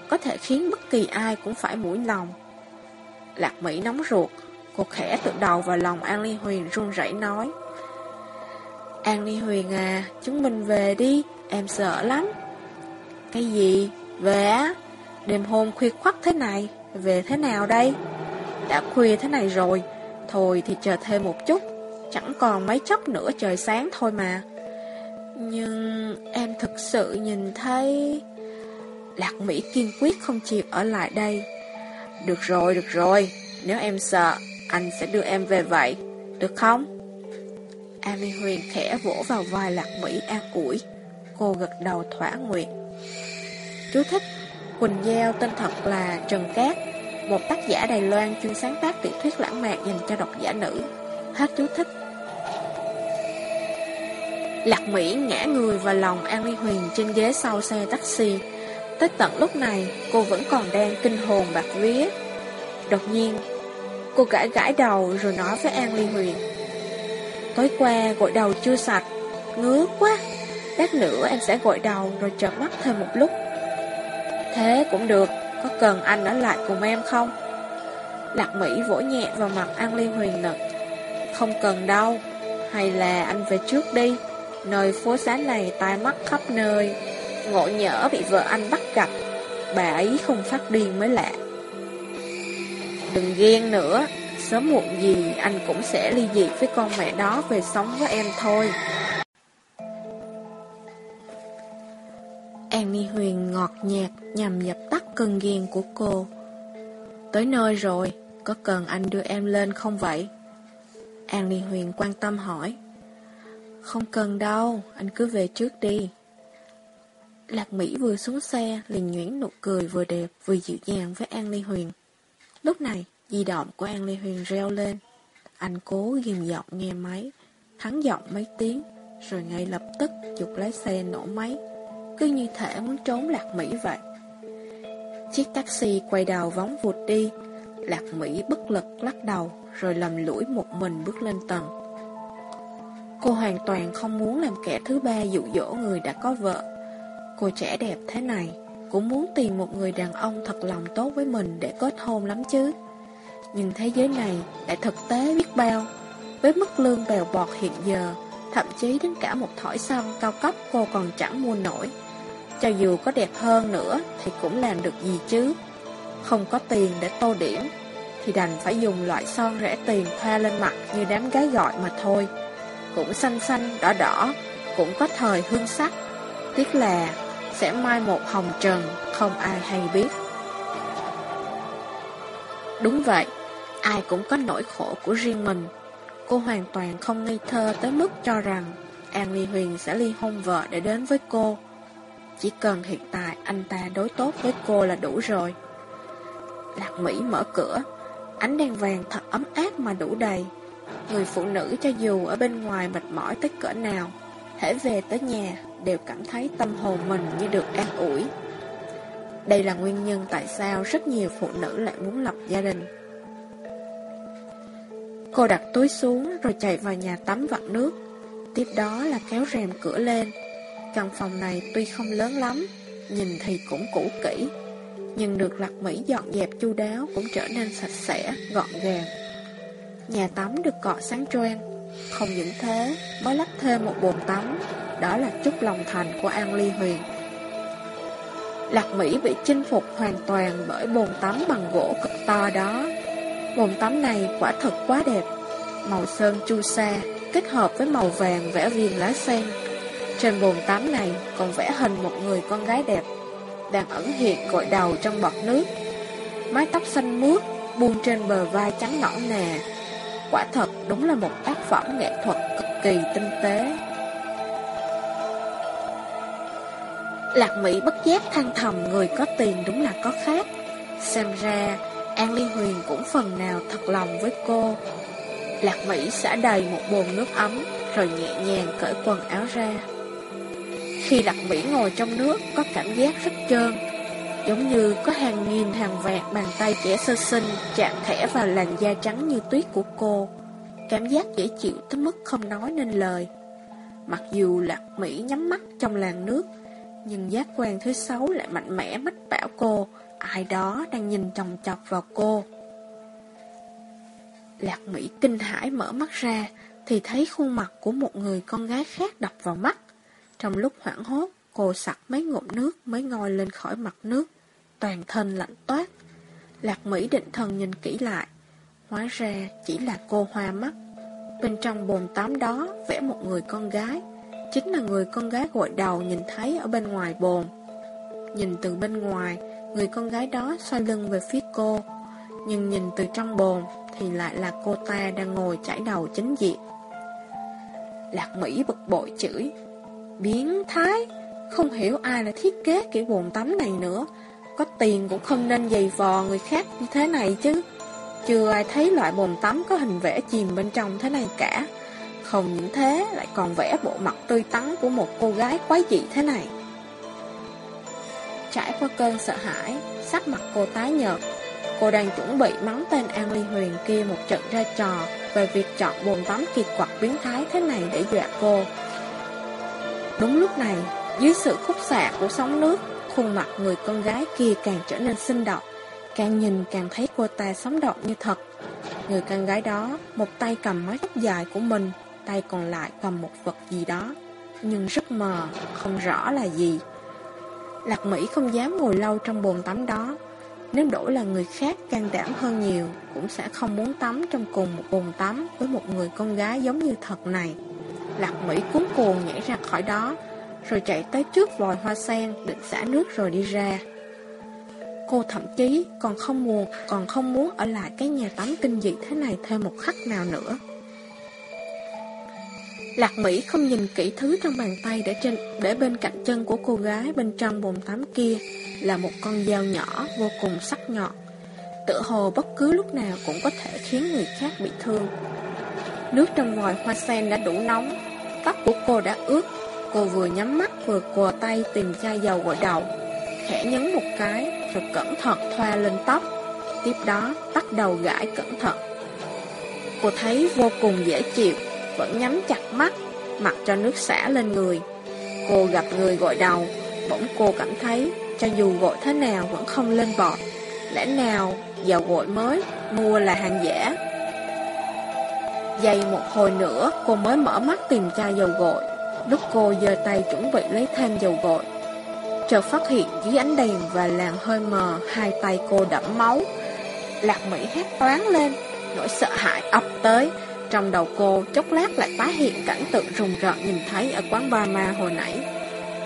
có thể khiến bất kỳ ai cũng phải mũi lòng. Lạc Mỹ nóng ruột, cô khẽ tự đầu vào lòng An Ly Huyền run rẩy nói. An Ni Huyền à, chúng mình về đi, em sợ lắm. Cái gì? Về á? Đêm hôm khuya khoắt thế này, về thế nào đây? Đã khuya thế này rồi, thôi thì chờ thêm một chút, chẳng còn mấy chốc nữa trời sáng thôi mà. Nhưng em thực sự nhìn thấy... Lạc Mỹ kiên quyết không chịu ở lại đây. Được rồi, được rồi, nếu em sợ, anh sẽ đưa em về vậy, được không? An Huyền khẽ vỗ vào vai Lạc Mỹ an ủi. Cô gật đầu thỏa nguyện. Chú thích Quỳnh Giao tên thật là Trần Cát, một tác giả Đài Loan chuyên sáng tác tiểu thuyết lãng mạn dành cho độc giả nữ. Hết chú thích. Lạc Mỹ ngã người vào lòng An Ly Huyền trên ghế sau xe taxi. Tới tận lúc này, cô vẫn còn đang kinh hồn bạc vía. Đột nhiên, cô gãi gãi đầu rồi nói với An Ly Huyền. Tối qua gội đầu chưa sạch, ngứa quá. Lát nữa em sẽ gội đầu rồi chợp mắt thêm một lúc. Thế cũng được, có cần anh ở lại cùng em không? Lạc Mỹ vỗ nhẹ vào mặt An Liên Huyền nực. Không cần đâu, hay là anh về trước đi. Nơi phố xá này tai mắt khắp nơi Ngộ nhỡ bị vợ anh bắt gặp Bà ấy không phát điên mới lạ Đừng ghen nữa Sớm muộn gì anh cũng sẽ ly dị với con mẹ đó về sống với em thôi An Ni Huyền ngọt nhạt nhằm dập tắt cơn ghen của cô Tới nơi rồi, có cần anh đưa em lên không vậy? An Ni Huyền quan tâm hỏi không cần đâu, anh cứ về trước đi. Lạc Mỹ vừa xuống xe, liền nhuyễn nụ cười vừa đẹp vừa dịu dàng với An Ly Huyền. Lúc này, di động của An Ly Huyền reo lên. Anh cố ghim giọng nghe máy, thắng giọng mấy tiếng, rồi ngay lập tức dục lái xe nổ máy, cứ như thể muốn trốn Lạc Mỹ vậy. Chiếc taxi quay đầu vóng vụt đi, Lạc Mỹ bất lực lắc đầu, rồi lầm lũi một mình bước lên tầng. Cô hoàn toàn không muốn làm kẻ thứ ba dụ dỗ người đã có vợ. Cô trẻ đẹp thế này, cũng muốn tìm một người đàn ông thật lòng tốt với mình để kết hôn lắm chứ. Nhưng thế giới này lại thực tế biết bao. Với mức lương bèo bọt hiện giờ, thậm chí đến cả một thỏi son cao cấp cô còn chẳng mua nổi. Cho dù có đẹp hơn nữa thì cũng làm được gì chứ. Không có tiền để tô điểm, thì đành phải dùng loại son rẻ tiền thoa lên mặt như đám gái gọi mà thôi cũng xanh xanh, đỏ đỏ, cũng có thời hương sắc. Tiếc là sẽ mai một hồng trần, không ai hay biết. Đúng vậy, ai cũng có nỗi khổ của riêng mình. Cô hoàn toàn không ngây thơ tới mức cho rằng An Ly Huyền sẽ ly hôn vợ để đến với cô. Chỉ cần hiện tại anh ta đối tốt với cô là đủ rồi. Lạc Mỹ mở cửa, ánh đèn vàng thật ấm áp mà đủ đầy. Người phụ nữ cho dù ở bên ngoài mệt mỏi tới cỡ nào, hãy về tới nhà đều cảm thấy tâm hồn mình như được an ủi. Đây là nguyên nhân tại sao rất nhiều phụ nữ lại muốn lập gia đình. Cô đặt túi xuống rồi chạy vào nhà tắm vặt nước. Tiếp đó là kéo rèm cửa lên. Căn phòng này tuy không lớn lắm, nhìn thì cũng cũ kỹ, nhưng được Lạc Mỹ dọn dẹp chu đáo cũng trở nên sạch sẽ, gọn gàng. Nhà tắm được cọ sáng choang Không những thế Mới lắp thêm một bồn tắm Đó là chút lòng thành của An Ly Huyền Lạc Mỹ bị chinh phục hoàn toàn Bởi bồn tắm bằng gỗ cực to đó Bồn tắm này quả thật quá đẹp. Màu sơn chu sa Kết hợp với màu vàng vẽ viền lá sen. Trên bồn tắm này Còn vẽ hình một người con gái đẹp Đang ẩn hiện gội đầu trong bọt nước. Mái tóc xanh mướt buông trên bờ vai trắng nõn nè. Quả thật đúng là một tác phẩm nghệ thuật cực kỳ tinh tế. Lạc Mỹ bất giác than thầm người có tiền đúng là có khác. Xem ra An Ly Huyền cũng phần nào thật lòng với cô. Lạc Mỹ xả đầy một bồn nước ấm, Rồi nhẹ nhàng cởi quần áo ra. Khi Lạc Mỹ ngồi trong nước, Có cảm giác rất trơn, Giống như có hàng nghìn hàng vạt bàn tay trẻ sơ sinh Chạm thẻ vào làn da trắng như tuyết của cô. Cảm giác dễ chịu tới mức không nói nên lời. Mặc dù Lạc Mỹ nhắm mắt trong làn nước, Nhưng giác quan thứ sáu lại mạnh mẽ mách bảo cô Ai đó đang nhìn chồng chọc vào cô. Lạc Mỹ kinh hãi mở mắt ra, Thì thấy khuôn mặt của một người con gái khác đập vào mắt. Trong lúc hoảng hốt, Cô sặc mấy ngụm nước mới ngoi lên khỏi mặt nước, Toàn thân lạnh toát. Lạc Mỹ định thần nhìn kỹ lại, Hóa ra chỉ là cô hoa mắt. Bên trong bồn tắm đó vẽ một người con gái, Chính là người con gái gội đầu nhìn thấy ở bên ngoài bồn. Nhìn từ bên ngoài Người con gái đó xoay lưng về phía cô, Nhưng nhìn từ trong bồn Thì lại là cô ta đang ngồi chải đầu chính diện. Lạc Mỹ bực bội chửi, Biến thái, Không hiểu ai là thiết kế kiểu bồn tắm này nữa, Có tiền cũng không nên giày vò người khác như thế này chứ. Chưa ai thấy loại bồn tắm có hình vẽ chìm bên trong thế này cả. Không những thế, lại còn vẽ bộ mặt tươi tắn của một cô gái quái dị thế này. Trải qua cơn sợ hãi, sắc mặt cô tái nhợt. Cô đang chuẩn bị mắng tên An Ly Huyền kia một trận ra trò về việc chọn bồn tắm kỳ quặc biến thái thế này để dọa cô. Đúng lúc này, dưới sự khúc xạ của sóng nước, khuôn mặt người con gái kia càng trở nên sinh động. Càng nhìn càng thấy cô ta sống động như thật. Người con gái đó, một tay cầm mái tóc dài của mình, tay còn lại cầm một vật gì đó. Nhưng rất mờ, không rõ là gì. Lạc Mỹ không dám ngồi lâu trong bồn tắm đó. Nếu đổi là người khác can đảm hơn nhiều, cũng sẽ không muốn tắm trong cùng một bồn tắm với một người con gái giống như thật này. Lạc Mỹ cuốn cuồng nhảy ra khỏi đó, rồi chạy tới trước vòi hoa sen định xả nước rồi đi ra. Cô thậm chí còn không muốn, còn không muốn ở lại cái nhà tắm kinh dị thế này thêm một khắc nào nữa. Lạc Mỹ không nhìn kỹ thứ trong bàn tay để trên để bên cạnh chân của cô gái bên trong bồn tắm kia là một con dao nhỏ vô cùng sắc nhọn. Tự hồ bất cứ lúc nào cũng có thể khiến người khác bị thương. Nước trong vòi hoa sen đã đủ nóng, tóc của cô đã ướt. Cô vừa nhắm mắt vừa cùa tay tìm chai dầu gội đầu, khẽ nhấn một cái rồi cẩn thận thoa lên tóc. Tiếp đó bắt đầu gãi cẩn thận. Cô thấy vô cùng dễ chịu vẫn nhắm chặt mắt, mặc cho nước xả lên người. Cô gặp người gội đầu, bỗng cô cảm thấy cho dù gội thế nào vẫn không lên bọt. Lẽ nào dầu gội mới mua là hàng giả? Dày một hồi nữa cô mới mở mắt tìm chai dầu gội. Lúc cô giơ tay chuẩn bị lấy thêm dầu gội, chợt phát hiện dưới ánh đèn và làn hơi mờ hai tay cô đẫm máu. Lạc Mỹ hét toán lên, nỗi sợ hãi ập tới, trong đầu cô chốc lát lại tái hiện cảnh tượng rùng rợn nhìn thấy ở quán bar ma hồi nãy.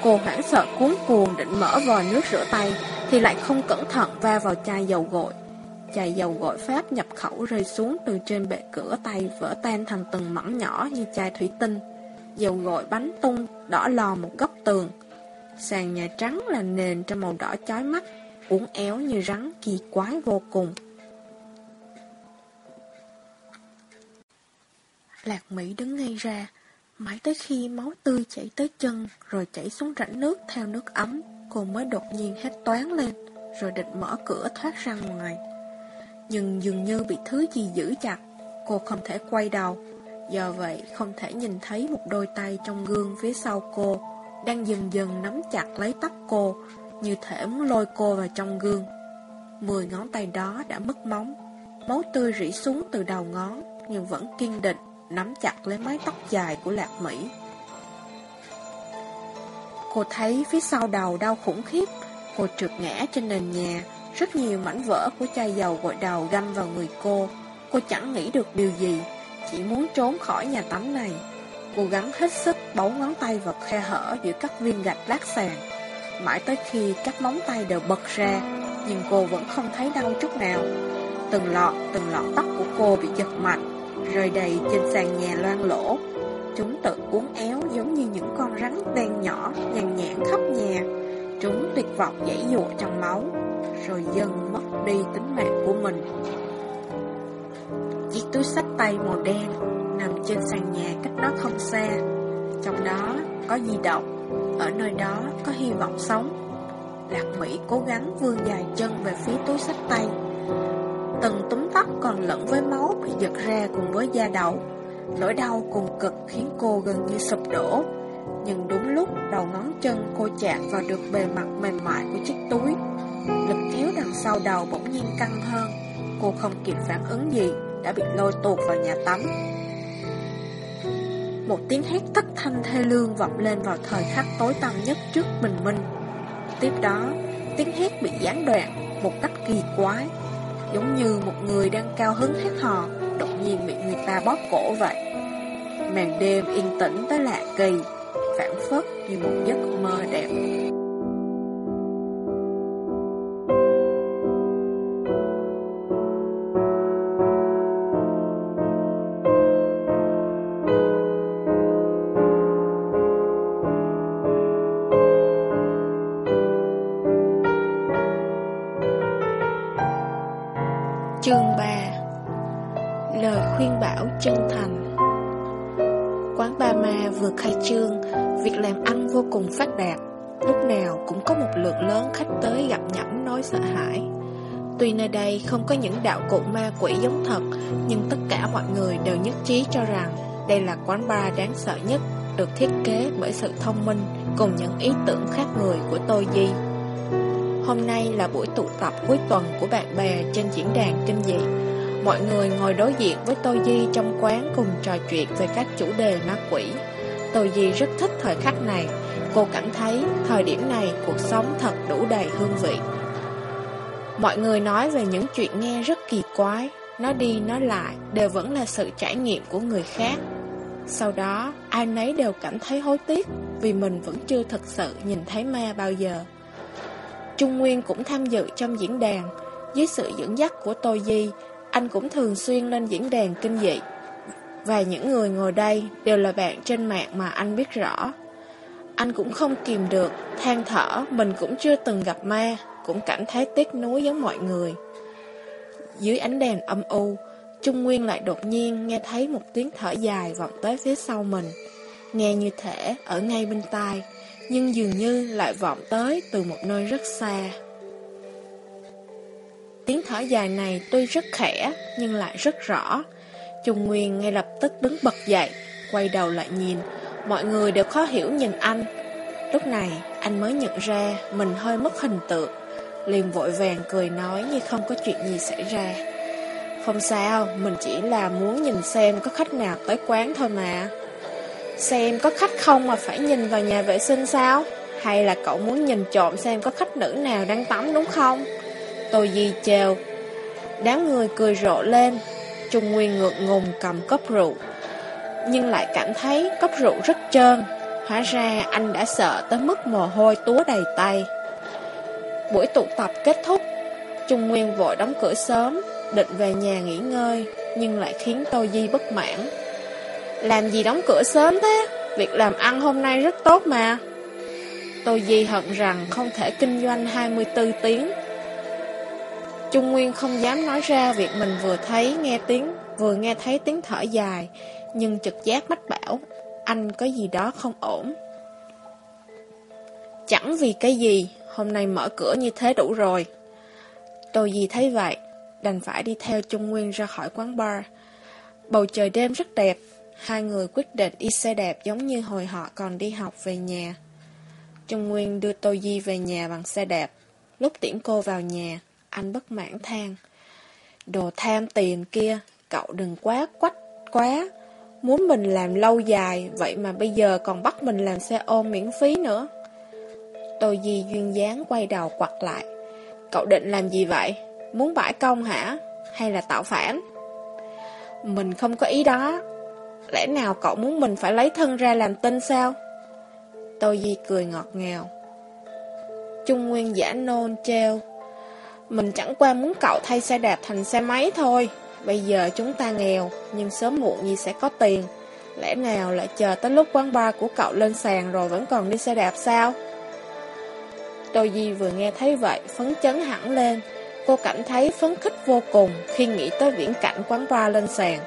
Cô hoảng sợ cuốn cuồng định mở vòi nước rửa tay thì lại không cẩn thận va vào chai dầu gội. Chai dầu gội Pháp nhập khẩu rơi xuống từ trên bệ cửa tay vỡ tan thành từng mảnh nhỏ như chai thủy tinh. Dầu gội bánh tung, đỏ lò một góc tường. Sàn nhà trắng là nền trong màu đỏ chói mắt, uốn éo như rắn kỳ quái vô cùng. Lạc Mỹ đứng ngay ra, mãi tới khi máu tươi chảy tới chân rồi chảy xuống rãnh nước theo nước ấm, cô mới đột nhiên hét toán lên, rồi định mở cửa thoát ra ngoài. Nhưng dường như bị thứ gì giữ chặt, cô không thể quay đầu, do vậy không thể nhìn thấy một đôi tay trong gương phía sau cô, đang dần dần nắm chặt lấy tóc cô, như thể muốn lôi cô vào trong gương. Mười ngón tay đó đã mất móng, máu tươi rỉ xuống từ đầu ngón, nhưng vẫn kiên định nắm chặt lấy mái tóc dài của Lạc Mỹ. Cô thấy phía sau đầu đau khủng khiếp, cô trượt ngã trên nền nhà, rất nhiều mảnh vỡ của chai dầu gội đầu găm vào người cô. Cô chẳng nghĩ được điều gì, chỉ muốn trốn khỏi nhà tắm này. Cô gắng hết sức bấu ngón tay vào khe hở giữa các viên gạch lát sàn. Mãi tới khi các móng tay đều bật ra, Nhưng cô vẫn không thấy đau chút nào Từng lọt, từng lọt tóc của cô bị giật mạnh Rơi đầy trên sàn nhà loang lỗ Chúng tự cuốn éo giống như những con rắn đen nhỏ, nhàn nhãn khắp nhà. Chúng tuyệt vọng dãy dụa trong máu, Rồi dần mất đi tính mạng của mình. Chiếc túi sách tay màu đen Nằm trên sàn nhà cách đó không xa. Trong đó có di động, Ở nơi đó có hy vọng sống. Lạc Mỹ cố gắng vươn dài chân về phía túi sách tay. Từng túm tóc còn lẫn với máu bị giật ra cùng với da đầu. Nỗi đau cùng cực khiến cô gần như sụp đổ. Nhưng đúng lúc đầu ngón chân cô chạm vào được bề mặt mềm mại của chiếc túi Lực kéo đằng sau đầu bỗng nhiên căng hơn. Cô không kịp phản ứng gì Đã bị lôi tuột vào nhà tắm. Một tiếng hét thất thanh thê lương vọng lên vào thời khắc tối tăm nhất trước bình minh. Tiếp đó, tiếng hét bị gián đoạn một cách kỳ quái. Giống như một người đang cao hứng hát hò, Đột nhiên bị người ta bóp cổ vậy. Màn đêm yên tĩnh tới lạ kỳ, Phản phất như một giấc mơ đẹp. Chương 3 Lời khuyên bảo chân thành. Quán Ba Ma vừa khai trương, Việc làm ăn vô cùng phát đạt. Lúc nào cũng có một lượng lớn khách tới gặp nhẫm nói sợ hãi. Tuy nơi đây không có những đạo cụ ma quỷ giống thật, Nhưng tất cả mọi người đều nhất trí cho rằng Đây là quán bar đáng sợ nhất, Được thiết kế bởi sự thông minh Cùng những ý tưởng khác người của Tô Di. Hôm nay là buổi tụ tập cuối tuần của bạn bè trên diễn đàn kinh dị. Mọi người ngồi đối diện với Tô Di trong quán cùng trò chuyện về các chủ đề ma quỷ. Tô Di rất thích thời khắc này. Cô cảm thấy thời điểm này cuộc sống thật đủ đầy hương vị. Mọi người nói về những chuyện nghe rất kỳ quái, nói đi nói lại đều vẫn là sự trải nghiệm của người khác. Sau đó, ai nấy đều cảm thấy hối tiếc vì mình vẫn chưa thật sự nhìn thấy ma bao giờ. Trung Nguyên cũng tham dự trong diễn đàn. Dưới sự dẫn dắt của Tô Di, anh cũng thường xuyên lên diễn đàn kinh dị. Và những người ngồi đây đều là bạn trên mạng mà anh biết rõ. Anh cũng không kìm được, than thở mình cũng chưa từng gặp ma, cũng cảm thấy tiếc nuối giống mọi người. Dưới ánh đèn âm u, Trung Nguyên lại đột nhiên nghe thấy một tiếng thở dài vọng tới phía sau mình. Nghe như thể ở ngay bên tai, nhưng dường như lại vọng tới từ một nơi rất xa. Tiếng thở dài này tuy rất khẽ, nhưng lại rất rõ. Trung Nguyên ngay lập tức đứng bật dậy, quay đầu lại nhìn. Mọi người đều khó hiểu nhìn anh. Lúc này, anh mới nhận ra mình hơi mất hình tượng. Liền vội vàng cười nói như không có chuyện gì xảy ra. Không sao, mình chỉ là muốn nhìn xem có khách nào tới quán thôi mà. Xem có khách không mà phải nhìn vào nhà vệ sinh sao? Hay là cậu muốn nhìn trộm xem có khách nữ nào đang tắm đúng không? Tôi di chèo Đám người cười rộ lên. Trung Nguyên ngượng ngùng cầm cốc rượu. Nhưng lại cảm thấy cốc rượu rất trơn. Hóa ra anh đã sợ tới mức mồ hôi túa đầy tay. Buổi tụ tập kết thúc. Trung Nguyên vội đóng cửa sớm, định về nhà nghỉ ngơi, nhưng lại khiến Tô Di bất mãn. Làm gì đóng cửa sớm thế? Việc làm ăn hôm nay rất tốt mà. Tôi Di hận rằng không thể kinh doanh 24 tiếng. Trung Nguyên không dám nói ra việc mình vừa thấy nghe tiếng, vừa nghe thấy tiếng thở dài, nhưng trực giác mách bảo, anh có gì đó không ổn. Chẳng vì cái gì, hôm nay mở cửa như thế đủ rồi. Tôi gì thấy vậy, đành phải đi theo Trung Nguyên ra khỏi quán bar. Bầu trời đêm rất đẹp, Hai người quyết định đi xe đẹp giống như hồi họ còn đi học về nhà. Trung Nguyên đưa Tô Di về nhà bằng xe đẹp. Lúc tiễn cô vào nhà, anh bất mãn than. Đồ tham tiền kia, cậu đừng quá quách quá. Muốn mình làm lâu dài, vậy mà bây giờ còn bắt mình làm xe ôm miễn phí nữa. Tô Di duyên dáng quay đầu quặt lại. Cậu định làm gì vậy? Muốn bãi công hả? Hay là tạo phản? Mình không có ý đó. Lẽ nào cậu muốn mình phải lấy thân ra làm tinh sao? Tô Di cười ngọt ngào. Trung Nguyên giả nôn treo. Mình chẳng qua muốn cậu thay xe đạp thành xe máy thôi. Bây giờ chúng ta nghèo, nhưng sớm muộn gì sẽ có tiền. Lẽ nào lại chờ tới lúc quán bar của cậu lên sàn rồi vẫn còn đi xe đạp sao? Tô Di vừa nghe thấy vậy, phấn chấn hẳn lên. Cô cảm thấy phấn khích vô cùng khi nghĩ tới viễn cảnh quán bar lên sàn.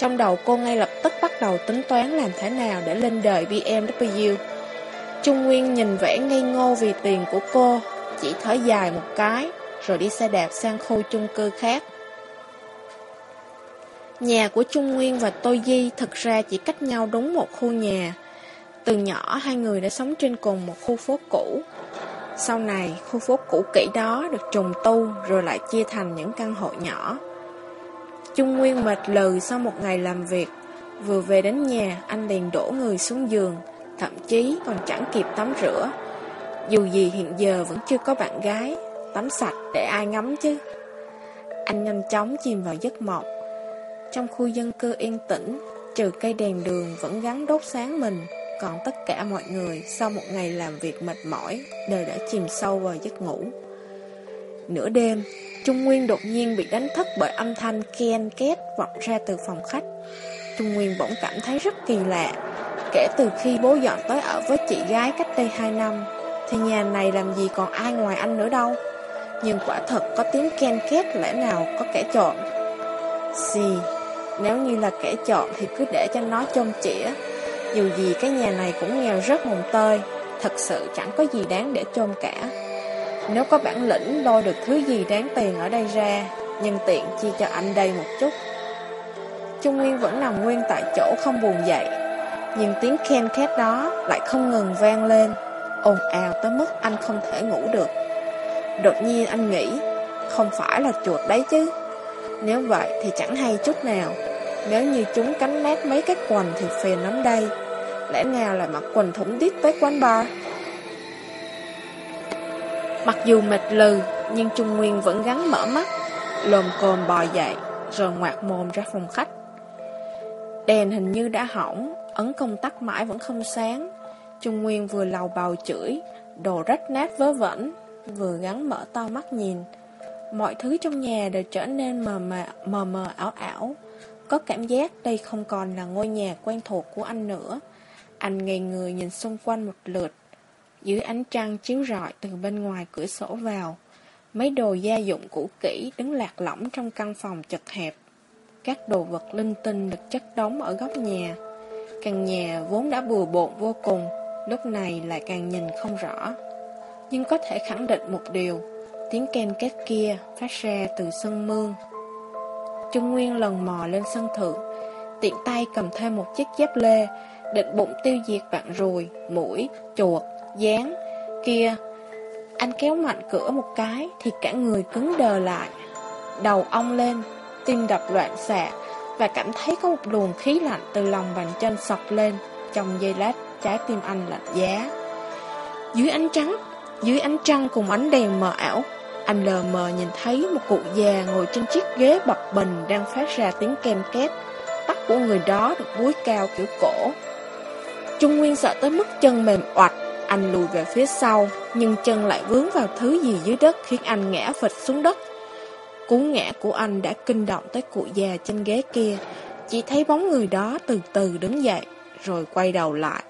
Trong đầu cô ngay lập tức bắt đầu tính toán làm thế nào để lên đời BMW. Trung Nguyên nhìn vẻ ngây ngô vì tiền của cô, chỉ thở dài một cái, rồi đi xe đạp sang khu chung cư khác. Nhà của Trung Nguyên và Tô Di thực ra chỉ cách nhau đúng một khu nhà. Từ nhỏ hai người đã sống trên cùng một khu phố cũ. Sau này, khu phố cũ kỹ đó được trùng tu rồi lại chia thành những căn hộ nhỏ. Trung Nguyên mệt lừ sau một ngày làm việc. Vừa về đến nhà, anh liền đổ người xuống giường, thậm chí còn chẳng kịp tắm rửa. Dù gì hiện giờ vẫn chưa có bạn gái, tắm sạch để ai ngắm chứ. Anh nhanh chóng chìm vào giấc mộng. Trong khu dân cư yên tĩnh, trừ cây đèn đường vẫn gắn đốt sáng mình, còn tất cả mọi người sau một ngày làm việc mệt mỏi đều đã chìm sâu vào giấc ngủ. Nửa đêm, Trung Nguyên đột nhiên bị đánh thức bởi âm thanh ken két vọng ra từ phòng khách. Trung Nguyên bỗng cảm thấy rất kỳ lạ. Kể từ khi bố dọn tới ở với chị gái cách đây 2 năm, thì nhà này làm gì còn ai ngoài anh nữa đâu. Nhưng quả thật có tiếng ken két lẽ nào có kẻ trộm. Xì, nếu như là kẻ trộm thì cứ để cho nó trông chĩa. Dù gì cái nhà này cũng nghèo rất mùng tơi, thật sự chẳng có gì đáng để trông cả. Nếu có bản lĩnh lôi được thứ gì đáng tiền ở đây ra, nhân tiện chia cho anh đây một chút. Trung Nguyên vẫn nằm nguyên tại chỗ không buồn dậy, nhưng tiếng khen két đó lại không ngừng vang lên, ồn ào tới mức anh không thể ngủ được. Đột nhiên anh nghĩ, không phải là chuột đấy chứ. Nếu vậy thì chẳng hay chút nào. Nếu như chúng cắn nát mấy cái quần thì phiền lắm đây. Lẽ nào là mặc quần thủng đít tới quán bar? Mặc dù mệt lừ, nhưng Trung Nguyên vẫn gắn mở mắt, lồm cồm bò dậy, rồi ngoạc mồm ra phòng khách. Đèn hình như đã hỏng, ấn công tắc mãi vẫn không sáng. Trung Nguyên vừa lầu bầu chửi, đồ rách nát vớ vẩn, vừa gắn mở to mắt nhìn. Mọi thứ trong nhà đều trở nên mờ mờ, mờ, mờ ảo ảo. Có cảm giác đây không còn là ngôi nhà quen thuộc của anh nữa. Anh ngây người nhìn xung quanh một lượt, dưới ánh trăng chiếu rọi từ bên ngoài cửa sổ vào, mấy đồ gia dụng cũ kỹ đứng lạc lõng trong căn phòng chật hẹp. Các đồ vật linh tinh được chất đóng ở góc nhà. Căn nhà vốn đã bừa bộn vô cùng, lúc này lại càng nhìn không rõ. Nhưng có thể khẳng định một điều, tiếng ken két kia phát ra từ sân mương. Trung Nguyên lần mò lên sân thượng, tiện tay cầm thêm một chiếc dép lê, định bụng tiêu diệt bạn ruồi, mũi, chuột, dáng Kia Anh kéo mạnh cửa một cái Thì cả người cứng đờ lại Đầu ong lên Tim đập loạn xạ Và cảm thấy có một luồng khí lạnh từ lòng bàn chân sọc lên Trong giây lát trái tim anh lạnh giá Dưới ánh trắng Dưới ánh trăng cùng ánh đèn mờ ảo Anh lờ mờ nhìn thấy một cụ già ngồi trên chiếc ghế bập bình đang phát ra tiếng kem két. Tóc của người đó được búi cao kiểu cổ. Trung Nguyên sợ tới mức chân mềm oạch, anh lùi về phía sau, nhưng chân lại vướng vào thứ gì dưới đất khiến anh ngã phịch xuống đất. Cú ngã của anh đã kinh động tới cụ già trên ghế kia, chỉ thấy bóng người đó từ từ đứng dậy, rồi quay đầu lại.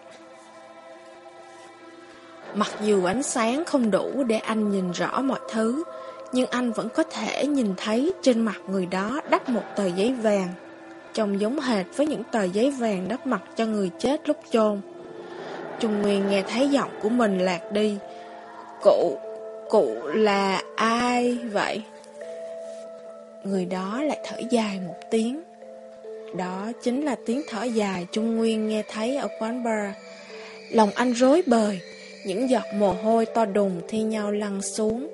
Mặc dù ánh sáng không đủ để anh nhìn rõ mọi thứ, nhưng anh vẫn có thể nhìn thấy trên mặt người đó đắp một tờ giấy vàng, trông giống hệt với những tờ giấy vàng đắp mặt cho người chết lúc chôn. Trung Nguyên nghe thấy giọng của mình lạc đi. Cụ, cụ là ai vậy? Người đó lại thở dài một tiếng. Đó chính là tiếng thở dài Trung Nguyên nghe thấy ở quán bar. Lòng anh rối bời, những giọt mồ hôi to đùng thi nhau lăn xuống.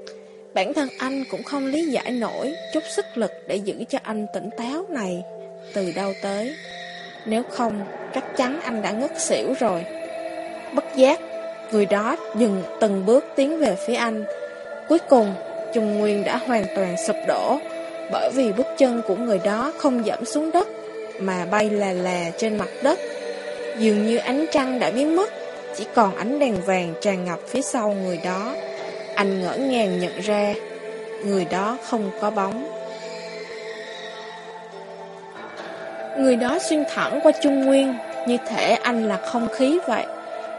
Bản thân anh cũng không lý giải nổi chút sức lực để giữ cho anh tỉnh táo này từ đâu tới. Nếu không, chắc chắn anh đã ngất xỉu rồi. Giác, người đó dừng từng bước tiến về phía anh. Cuối cùng, Trung Nguyên đã hoàn toàn sụp đổ, bởi vì bước chân của người đó không giảm xuống đất, mà bay là là trên mặt đất. Dường như ánh trăng đã biến mất, chỉ còn ánh đèn vàng tràn ngập phía sau người đó. Anh ngỡ ngàng nhận ra, người đó không có bóng. Người đó xuyên thẳng qua Trung Nguyên, như thể anh là không khí vậy.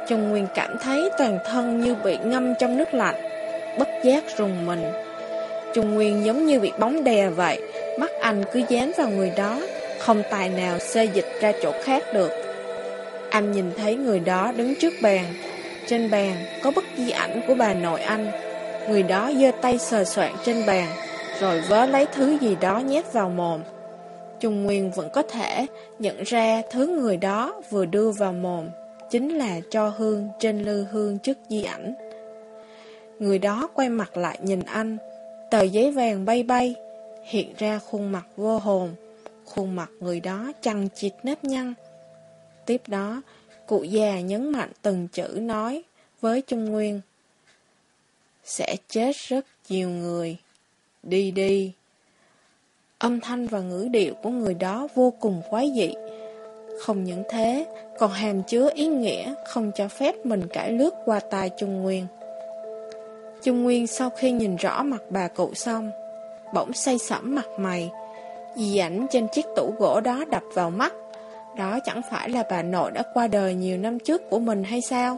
Trung Nguyên cảm thấy toàn thân như bị ngâm trong nước lạnh, bất giác rùng mình. Trung Nguyên giống như bị bóng đè vậy, mắt anh cứ dán vào người đó, không tài nào xê dịch ra chỗ khác được. Anh nhìn thấy người đó đứng trước bàn, trên bàn có bức di ảnh của bà nội anh. Người đó giơ tay sờ soạn trên bàn, rồi vớ lấy thứ gì đó nhét vào mồm. Trung Nguyên vẫn có thể nhận ra thứ người đó vừa đưa vào mồm chính là cho hương trên lư hương trước di ảnh. Người đó quay mặt lại nhìn anh, tờ giấy vàng bay bay, hiện ra khuôn mặt vô hồn, khuôn mặt người đó chằng chịt nếp nhăn. Tiếp đó, cụ già nhấn mạnh từng chữ nói với Trung Nguyên. Sẽ chết rất nhiều người. Đi đi. Âm thanh và ngữ điệu của người đó vô cùng quái dị. Không những thế, còn hàm chứa ý nghĩa không cho phép mình cãi lướt qua tai Trung Nguyên. Trung Nguyên sau khi nhìn rõ mặt bà cụ xong, bỗng say sẩm mặt mày. Dì ảnh trên chiếc tủ gỗ đó đập vào mắt. Đó chẳng phải là bà nội đã qua đời nhiều năm trước của mình hay sao?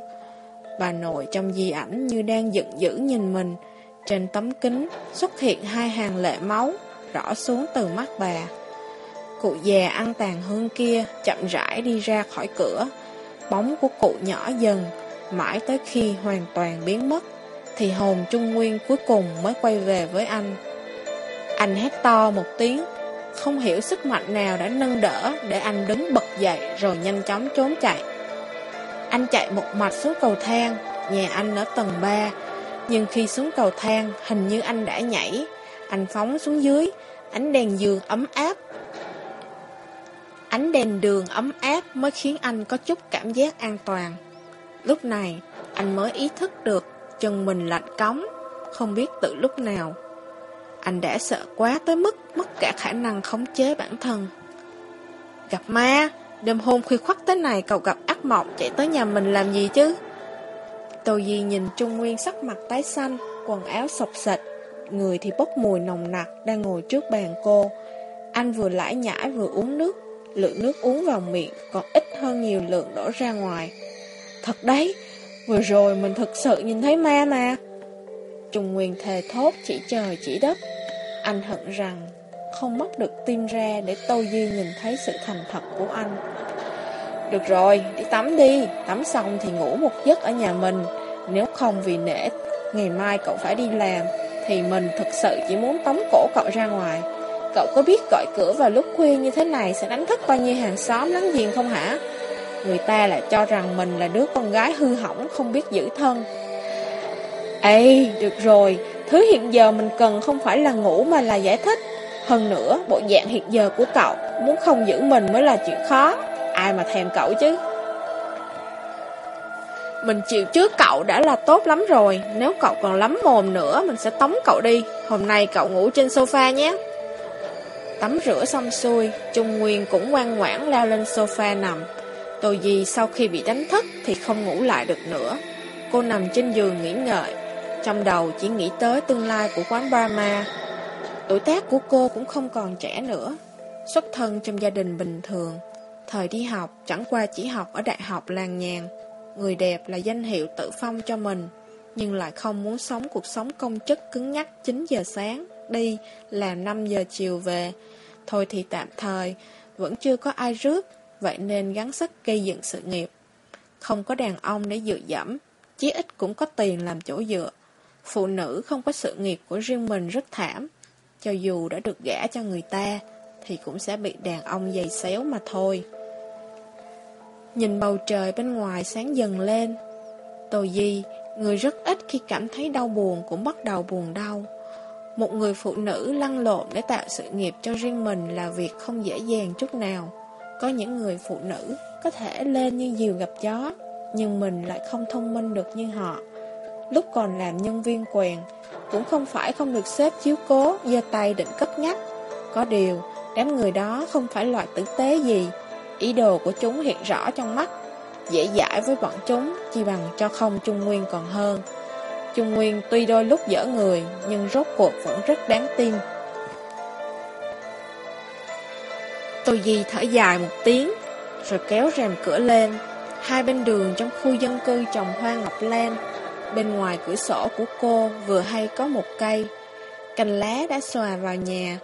Bà nội trong di ảnh như đang giận dữ nhìn mình. Trên tấm kính xuất hiện hai hàng lệ máu rõ xuống từ mắt bà. Cụ già ăn tàn hương kia chậm rãi đi ra khỏi cửa. Bóng của cụ nhỏ dần, mãi tới khi hoàn toàn biến mất, thì hồn Trung Nguyên cuối cùng mới quay về với anh. Anh hét to một tiếng, không hiểu sức mạnh nào đã nâng đỡ để anh đứng bật dậy rồi nhanh chóng trốn chạy. Anh chạy một mạch xuống cầu thang, nhà anh ở tầng 3, nhưng khi xuống cầu thang hình như anh đã nhảy, anh phóng xuống dưới, ánh đèn giường ấm áp. Ánh đèn đường ấm áp mới khiến anh có chút cảm giác an toàn. Lúc này, anh mới ý thức được chân mình lạnh cống, không biết từ lúc nào. Anh đã sợ quá tới mức mất cả khả năng khống chế bản thân. Gặp ma, đêm hôm khuya khoắt tới này cậu gặp ác mộng chạy tới nhà mình làm gì chứ? Tô Di nhìn Trung Nguyên sắc mặt tái xanh, quần áo sọc sạch, người thì bốc mùi nồng nặc đang ngồi trước bàn cô. Anh vừa lãi nhãi vừa uống nước, lượng nước uống vào miệng còn ít hơn nhiều lượng đổ ra ngoài. Thật đấy, vừa rồi mình thực sự nhìn thấy ma mà. Trung Nguyên thề thốt chỉ trời chỉ đất. Anh hận rằng không móc được tim ra để Tô Di nhìn thấy sự thành thật của anh. Được rồi, đi tắm đi, tắm xong thì ngủ một giấc ở nhà mình. Nếu không vì nể, ngày mai cậu phải đi làm, thì mình thực sự chỉ muốn tống cổ cậu ra ngoài. Cậu có biết gọi cửa vào lúc khuya như thế này sẽ đánh thức bao nhiêu hàng xóm láng giềng không hả? Người ta lại cho rằng mình là đứa con gái hư hỏng không biết giữ thân. Ê, được rồi, thứ hiện giờ mình cần không phải là ngủ mà là giải thích. Hơn nữa, bộ dạng hiện giờ của cậu muốn không giữ mình mới là chuyện khó. Ai mà thèm cậu chứ? Mình chịu trước cậu đã là tốt lắm rồi Nếu cậu còn lắm mồm nữa Mình sẽ tống cậu đi Hôm nay cậu ngủ trên sofa nhé Tắm rửa xong xuôi, Trung Nguyên cũng ngoan ngoãn leo lên sofa nằm. Tô Di sau khi bị đánh thức Thì không ngủ lại được nữa. Cô nằm trên giường nghỉ ngợi Trong đầu chỉ nghĩ tới tương lai của quán Brahma Tuổi tác của cô cũng không còn trẻ nữa, Xuất thân trong gia đình bình thường. Thời đi học, chẳng qua chỉ học ở đại học làng nhàn. Người đẹp là danh hiệu tự phong cho mình, Nhưng lại không muốn sống cuộc sống công chức cứng nhắc 9 giờ sáng. Đi làm 5 giờ chiều về. Thôi thì tạm thời Vẫn chưa có ai rước Vậy nên gắng sức gây dựng sự nghiệp. Không có đàn ông để dựa dẫm Chí ít cũng có tiền làm chỗ dựa. Phụ nữ không có sự nghiệp của riêng mình rất thảm Cho dù đã được gả cho người ta Thì cũng sẽ bị đàn ông giày xéo mà thôi. Nhìn bầu trời bên ngoài sáng dần lên Tô Di, người rất ít khi cảm thấy đau buồn cũng bắt đầu buồn đau. Một người phụ nữ lăn lộn để tạo sự nghiệp cho riêng mình là việc không dễ dàng chút nào. Có những người phụ nữ có thể lên như diều gặp gió Nhưng mình lại không thông minh được như họ. Lúc còn làm nhân viên quèn Cũng không phải không được xếp chiếu cố giơ tay định cất nhắc. Có điều, đám người đó không phải loại tử tế gì. Ý đồ của chúng hiện rõ trong mắt. Dễ dãi với bọn chúng Chỉ bằng cho không Trung Nguyên còn hơn. Trung Nguyên tuy đôi lúc dở người, nhưng rốt cuộc vẫn rất đáng tin. Tôi Di thở dài một tiếng, rồi kéo rèm cửa lên. Hai bên đường trong khu dân cư trồng hoa ngọc lan, bên ngoài cửa sổ của cô vừa hay có một cây. Cành lá đã xòa vào nhà.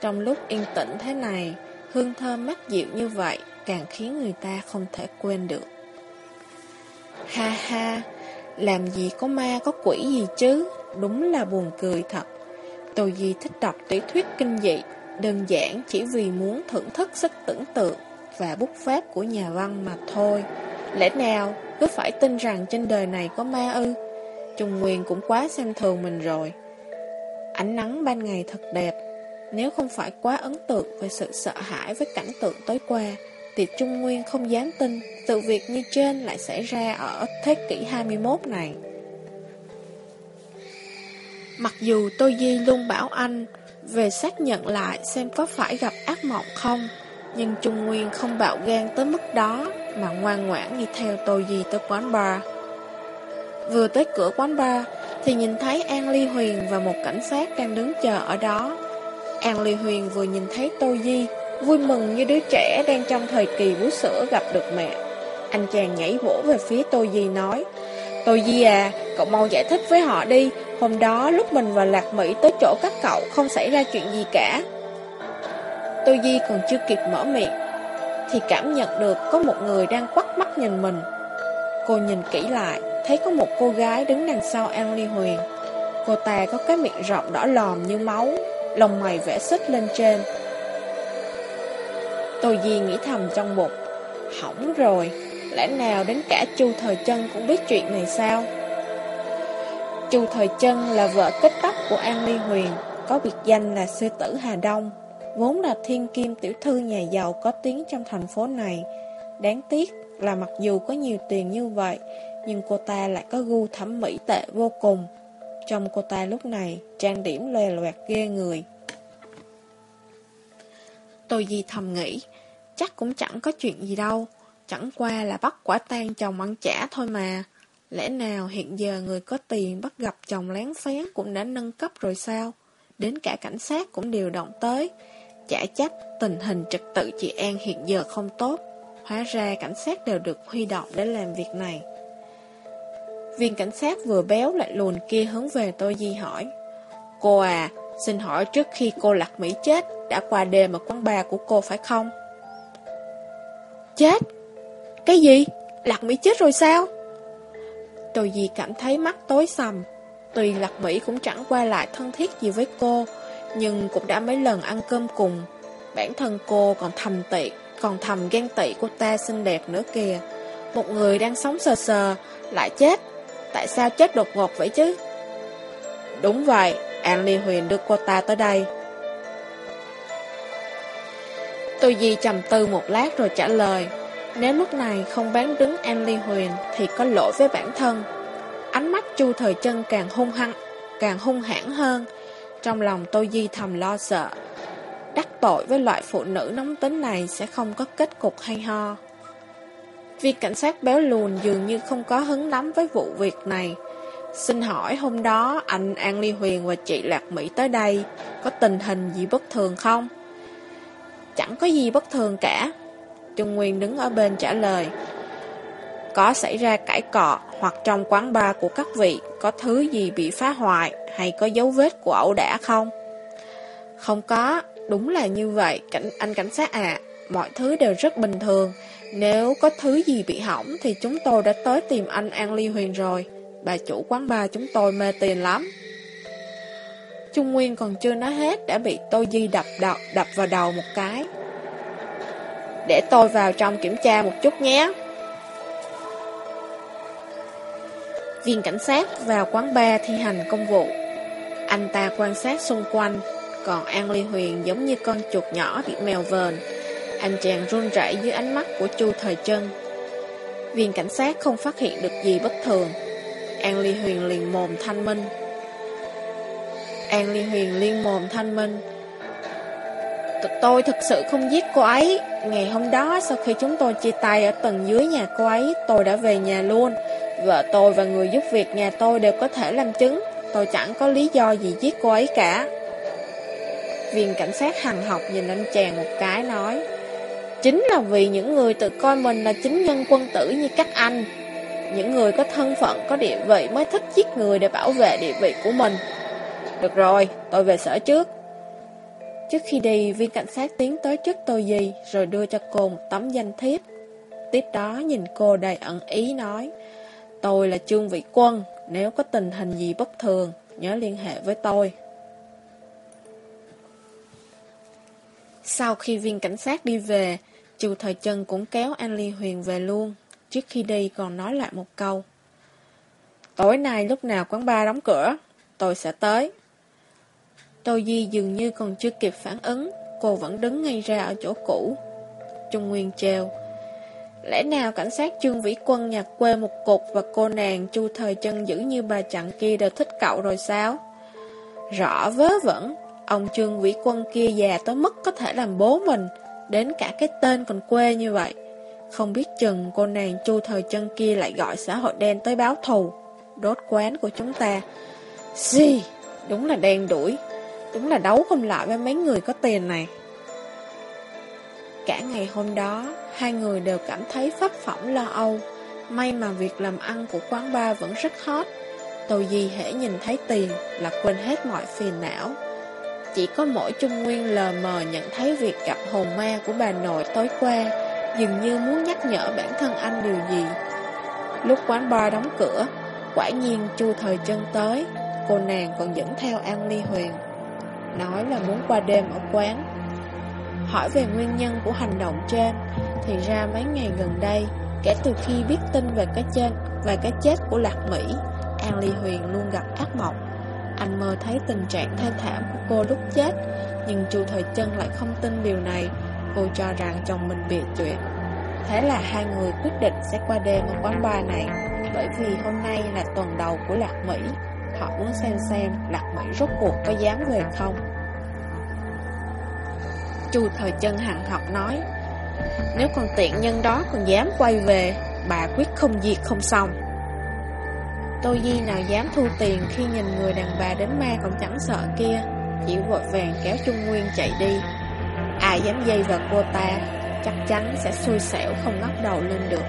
Trong lúc yên tĩnh thế này, hương thơm mát dịu như vậy càng khiến người ta không thể quên được. Ha ha, làm gì có ma có quỷ gì chứ, đúng là buồn cười thật. Tôi Di thích đọc tiểu thuyết kinh dị, đơn giản chỉ vì muốn thưởng thức sức tưởng tượng và bút pháp của nhà văn mà thôi. Lẽ nào cứ phải tin rằng trên đời này có ma ư? Trung Nguyên cũng quá xem thường mình rồi. Ánh nắng ban ngày thật đẹp, nếu không phải quá ấn tượng về sự sợ hãi với cảnh tượng tối qua, thì Trung Nguyên không dám tin sự việc như trên lại xảy ra ở thế kỷ 21 này. Mặc dù Tô Di luôn bảo anh về xác nhận lại xem có phải gặp ác mộng không, nhưng Trung Nguyên không bạo gan tới mức đó mà ngoan ngoãn đi theo Tô Di tới quán bar. Vừa tới cửa quán bar thì nhìn thấy An Ly Huyền và một cảnh sát đang đứng chờ ở đó. An Ly Huyền vừa nhìn thấy Tô Di, vui mừng như đứa trẻ đang trong thời kỳ bú sữa gặp được mẹ. Anh chàng nhảy vỗ về phía Tô Di nói, Tô Di à, cậu mau giải thích với họ đi, hôm đó lúc mình và Lạc Mỹ tới chỗ các cậu không xảy ra chuyện gì cả. Tô Di còn chưa kịp mở miệng, thì cảm nhận được có một người đang quắt mắt nhìn mình. Cô nhìn kỹ lại, thấy có một cô gái đứng đằng sau An Ly Huyền. Cô ta có cái miệng rộng đỏ lòm như máu, lồng mày vẽ xích lên trên. Tô Di nghĩ thầm trong bụng, hỏng rồi, lẽ nào đến cả Chu Thời Chân cũng biết chuyện này sao? Chu Thời Chân là vợ kết tóc của An Ly Huyền, có biệt danh là sư tử Hà Đông, vốn là thiên kim tiểu thư nhà giàu có tiếng trong thành phố này. Đáng tiếc là mặc dù có nhiều tiền như vậy, nhưng cô ta lại có gu thẩm mỹ tệ vô cùng. Trong cô ta lúc này, trang điểm lòe loẹt ghê người. Tôi gì thầm nghĩ, chắc cũng chẳng có chuyện gì đâu, chẳng qua là bắt quả tang chồng ăn trả thôi mà. Lẽ nào hiện giờ người có tiền bắt gặp chồng lén phén cũng đã nâng cấp rồi sao? Đến cả cảnh sát cũng điều động tới. Chả trách tình hình trật tự chị An hiện giờ không tốt. Hóa ra cảnh sát đều được huy động để làm việc này. Viên cảnh sát vừa béo lại lùn kia hướng về tôi Di hỏi. Cô à, xin hỏi trước khi cô Lạc Mỹ chết, đã qua đêm ở quán bar của cô phải không? Chết? Cái gì? Lạc Mỹ chết rồi sao? Tôi gì cảm thấy mắt tối sầm. Tuy Lạc Mỹ cũng chẳng qua lại thân thiết gì với cô, nhưng cũng đã mấy lần ăn cơm cùng. Bản thân cô còn thầm tị, còn thầm ghen tị cô ta xinh đẹp nữa kìa. Một người đang sống sờ sờ, lại chết Tại sao chết đột ngột vậy chứ? Đúng vậy, An Ly Huyền đưa cô ta tới đây. Tôi Di trầm tư một lát rồi trả lời. Nếu lúc này không bán đứng An Ly Huyền thì có lỗi với bản thân. Ánh mắt Chu Thời Chân càng hung hăng, càng hung hãn hơn. Trong lòng Tô Di thầm lo sợ. Đắc tội với loại phụ nữ nóng tính này sẽ không có kết cục hay ho. Viên cảnh sát béo lùn dường như không có hứng lắm với vụ việc này. Xin hỏi hôm đó anh An Ly Huyền và chị Lạc Mỹ tới đây có tình hình gì bất thường không? Chẳng có gì bất thường cả. Trung Nguyên đứng ở bên trả lời. Có xảy ra cãi cọ hoặc trong quán bar của các vị có thứ gì bị phá hoại hay có dấu vết của ẩu đả không? Không có, đúng là như vậy, cảnh anh cảnh sát à, mọi thứ đều rất bình thường. Nếu có thứ gì bị hỏng thì chúng tôi đã tới tìm anh An Ly Huyền rồi. Bà chủ quán bar chúng tôi mê tiền lắm. Trung Nguyên còn chưa nói hết đã bị Tô Di đập đập đập vào đầu một cái. Để tôi vào trong kiểm tra một chút nhé. Viên cảnh sát vào quán bar thi hành công vụ. Anh ta quan sát xung quanh, còn An Ly Huyền giống như con chuột nhỏ bị mèo vờn, anh chàng run rẩy dưới ánh mắt của Chu Thời Chân. Viên cảnh sát không phát hiện được gì bất thường. An Ly Huyền liền mồm thanh minh. An Ly Huyền liên mồm thanh minh. Tôi thực sự không giết cô ấy. Ngày hôm đó sau khi chúng tôi chia tay ở tầng dưới nhà cô ấy, tôi đã về nhà luôn. Vợ tôi và người giúp việc nhà tôi đều có thể làm chứng Tôi chẳng có lý do gì giết cô ấy cả Viên cảnh sát hằng học nhìn anh chàng một cái nói Chính là vì những người tự coi mình là chính nhân quân tử như các anh những người có thân phận, có địa vị mới thích giết người để bảo vệ địa vị của mình. Được rồi, tôi về sở trước. Trước khi đi, viên cảnh sát tiến tới trước tôi gì Rồi đưa cho cô một tấm danh thiếp. Tiếp đó nhìn cô đầy ẩn ý nói Tôi là Trương Vị Quân Nếu có tình hình gì bất thường Nhớ liên hệ với tôi. Sau khi viên cảnh sát đi về Chu Thời Chân cũng kéo An Ly Huyền về luôn. Trước khi đi còn nói lại một câu. Tối nay lúc nào quán bar đóng cửa, Tôi sẽ tới. Tô Di dường như còn chưa kịp phản ứng, Cô vẫn đứng ngay ra ở chỗ cũ. Trung Nguyên treo Lẽ nào cảnh sát Trương Vĩ Quân nhặt quê một cục Và cô nàng Chu Thời Chân giữ như bà chặn kia đều thích cậu rồi sao? Rõ vớ vẩn, Ông Trương Vĩ Quân kia già tới mức có thể làm bố mình, Đến cả cái tên còn quê như vậy. Không biết chừng cô nàng Chu Thời Chân kia lại gọi xã hội đen tới báo thù. Đốt quán của chúng ta. Gì Đúng là đen đuổi Đúng là đấu không lại với mấy người có tiền này. Cả ngày hôm đó, Hai người đều cảm thấy pháp phỏng lo âu. May mà việc làm ăn của quán bar vẫn rất hot. Tô gì hễ nhìn thấy tiền là quên hết mọi phiền não. Chỉ có mỗi Trung Nguyên lờ mờ nhận thấy việc gặp hồn ma của bà nội tối qua. Dường như muốn nhắc nhở bản thân anh điều gì. Lúc quán bar đóng cửa, Quả nhiên Chu Thời chân tới, Cô nàng còn dẫn theo An Ly Huyền, Nói là muốn qua đêm ở quán. Hỏi về nguyên nhân của hành động trên, Thì ra mấy ngày gần đây, Kể từ khi biết tin về cái chết và cái chết của Lạc Mỹ, An Ly Huyền luôn gặp ác mộng. Anh mơ thấy tình trạng thê thảm của cô lúc chết, Nhưng chu thời chân lại không tin điều này Cô cho rằng chồng mình bị chuyện Thế là hai người quyết định sẽ qua đêm ở quán bar này. Bởi vì hôm nay là tuần đầu của Lạc Mỹ. Họ muốn xem xem Lạc Mỹ rốt cuộc có dám về không. Chu thời chân hằng học nói, Nếu con tiện nhân đó còn dám quay về, Bà quyết không diệt không xong. Tôi Di nào dám thu tiền Khi nhìn người đàn bà đến ma còn chẳng sợ kia, Chỉ vội vàng kéo Trung Nguyên chạy đi. Ai dám dây vào cô ta, Chắc chắn sẽ xui xẻo không ngóc đầu lên được.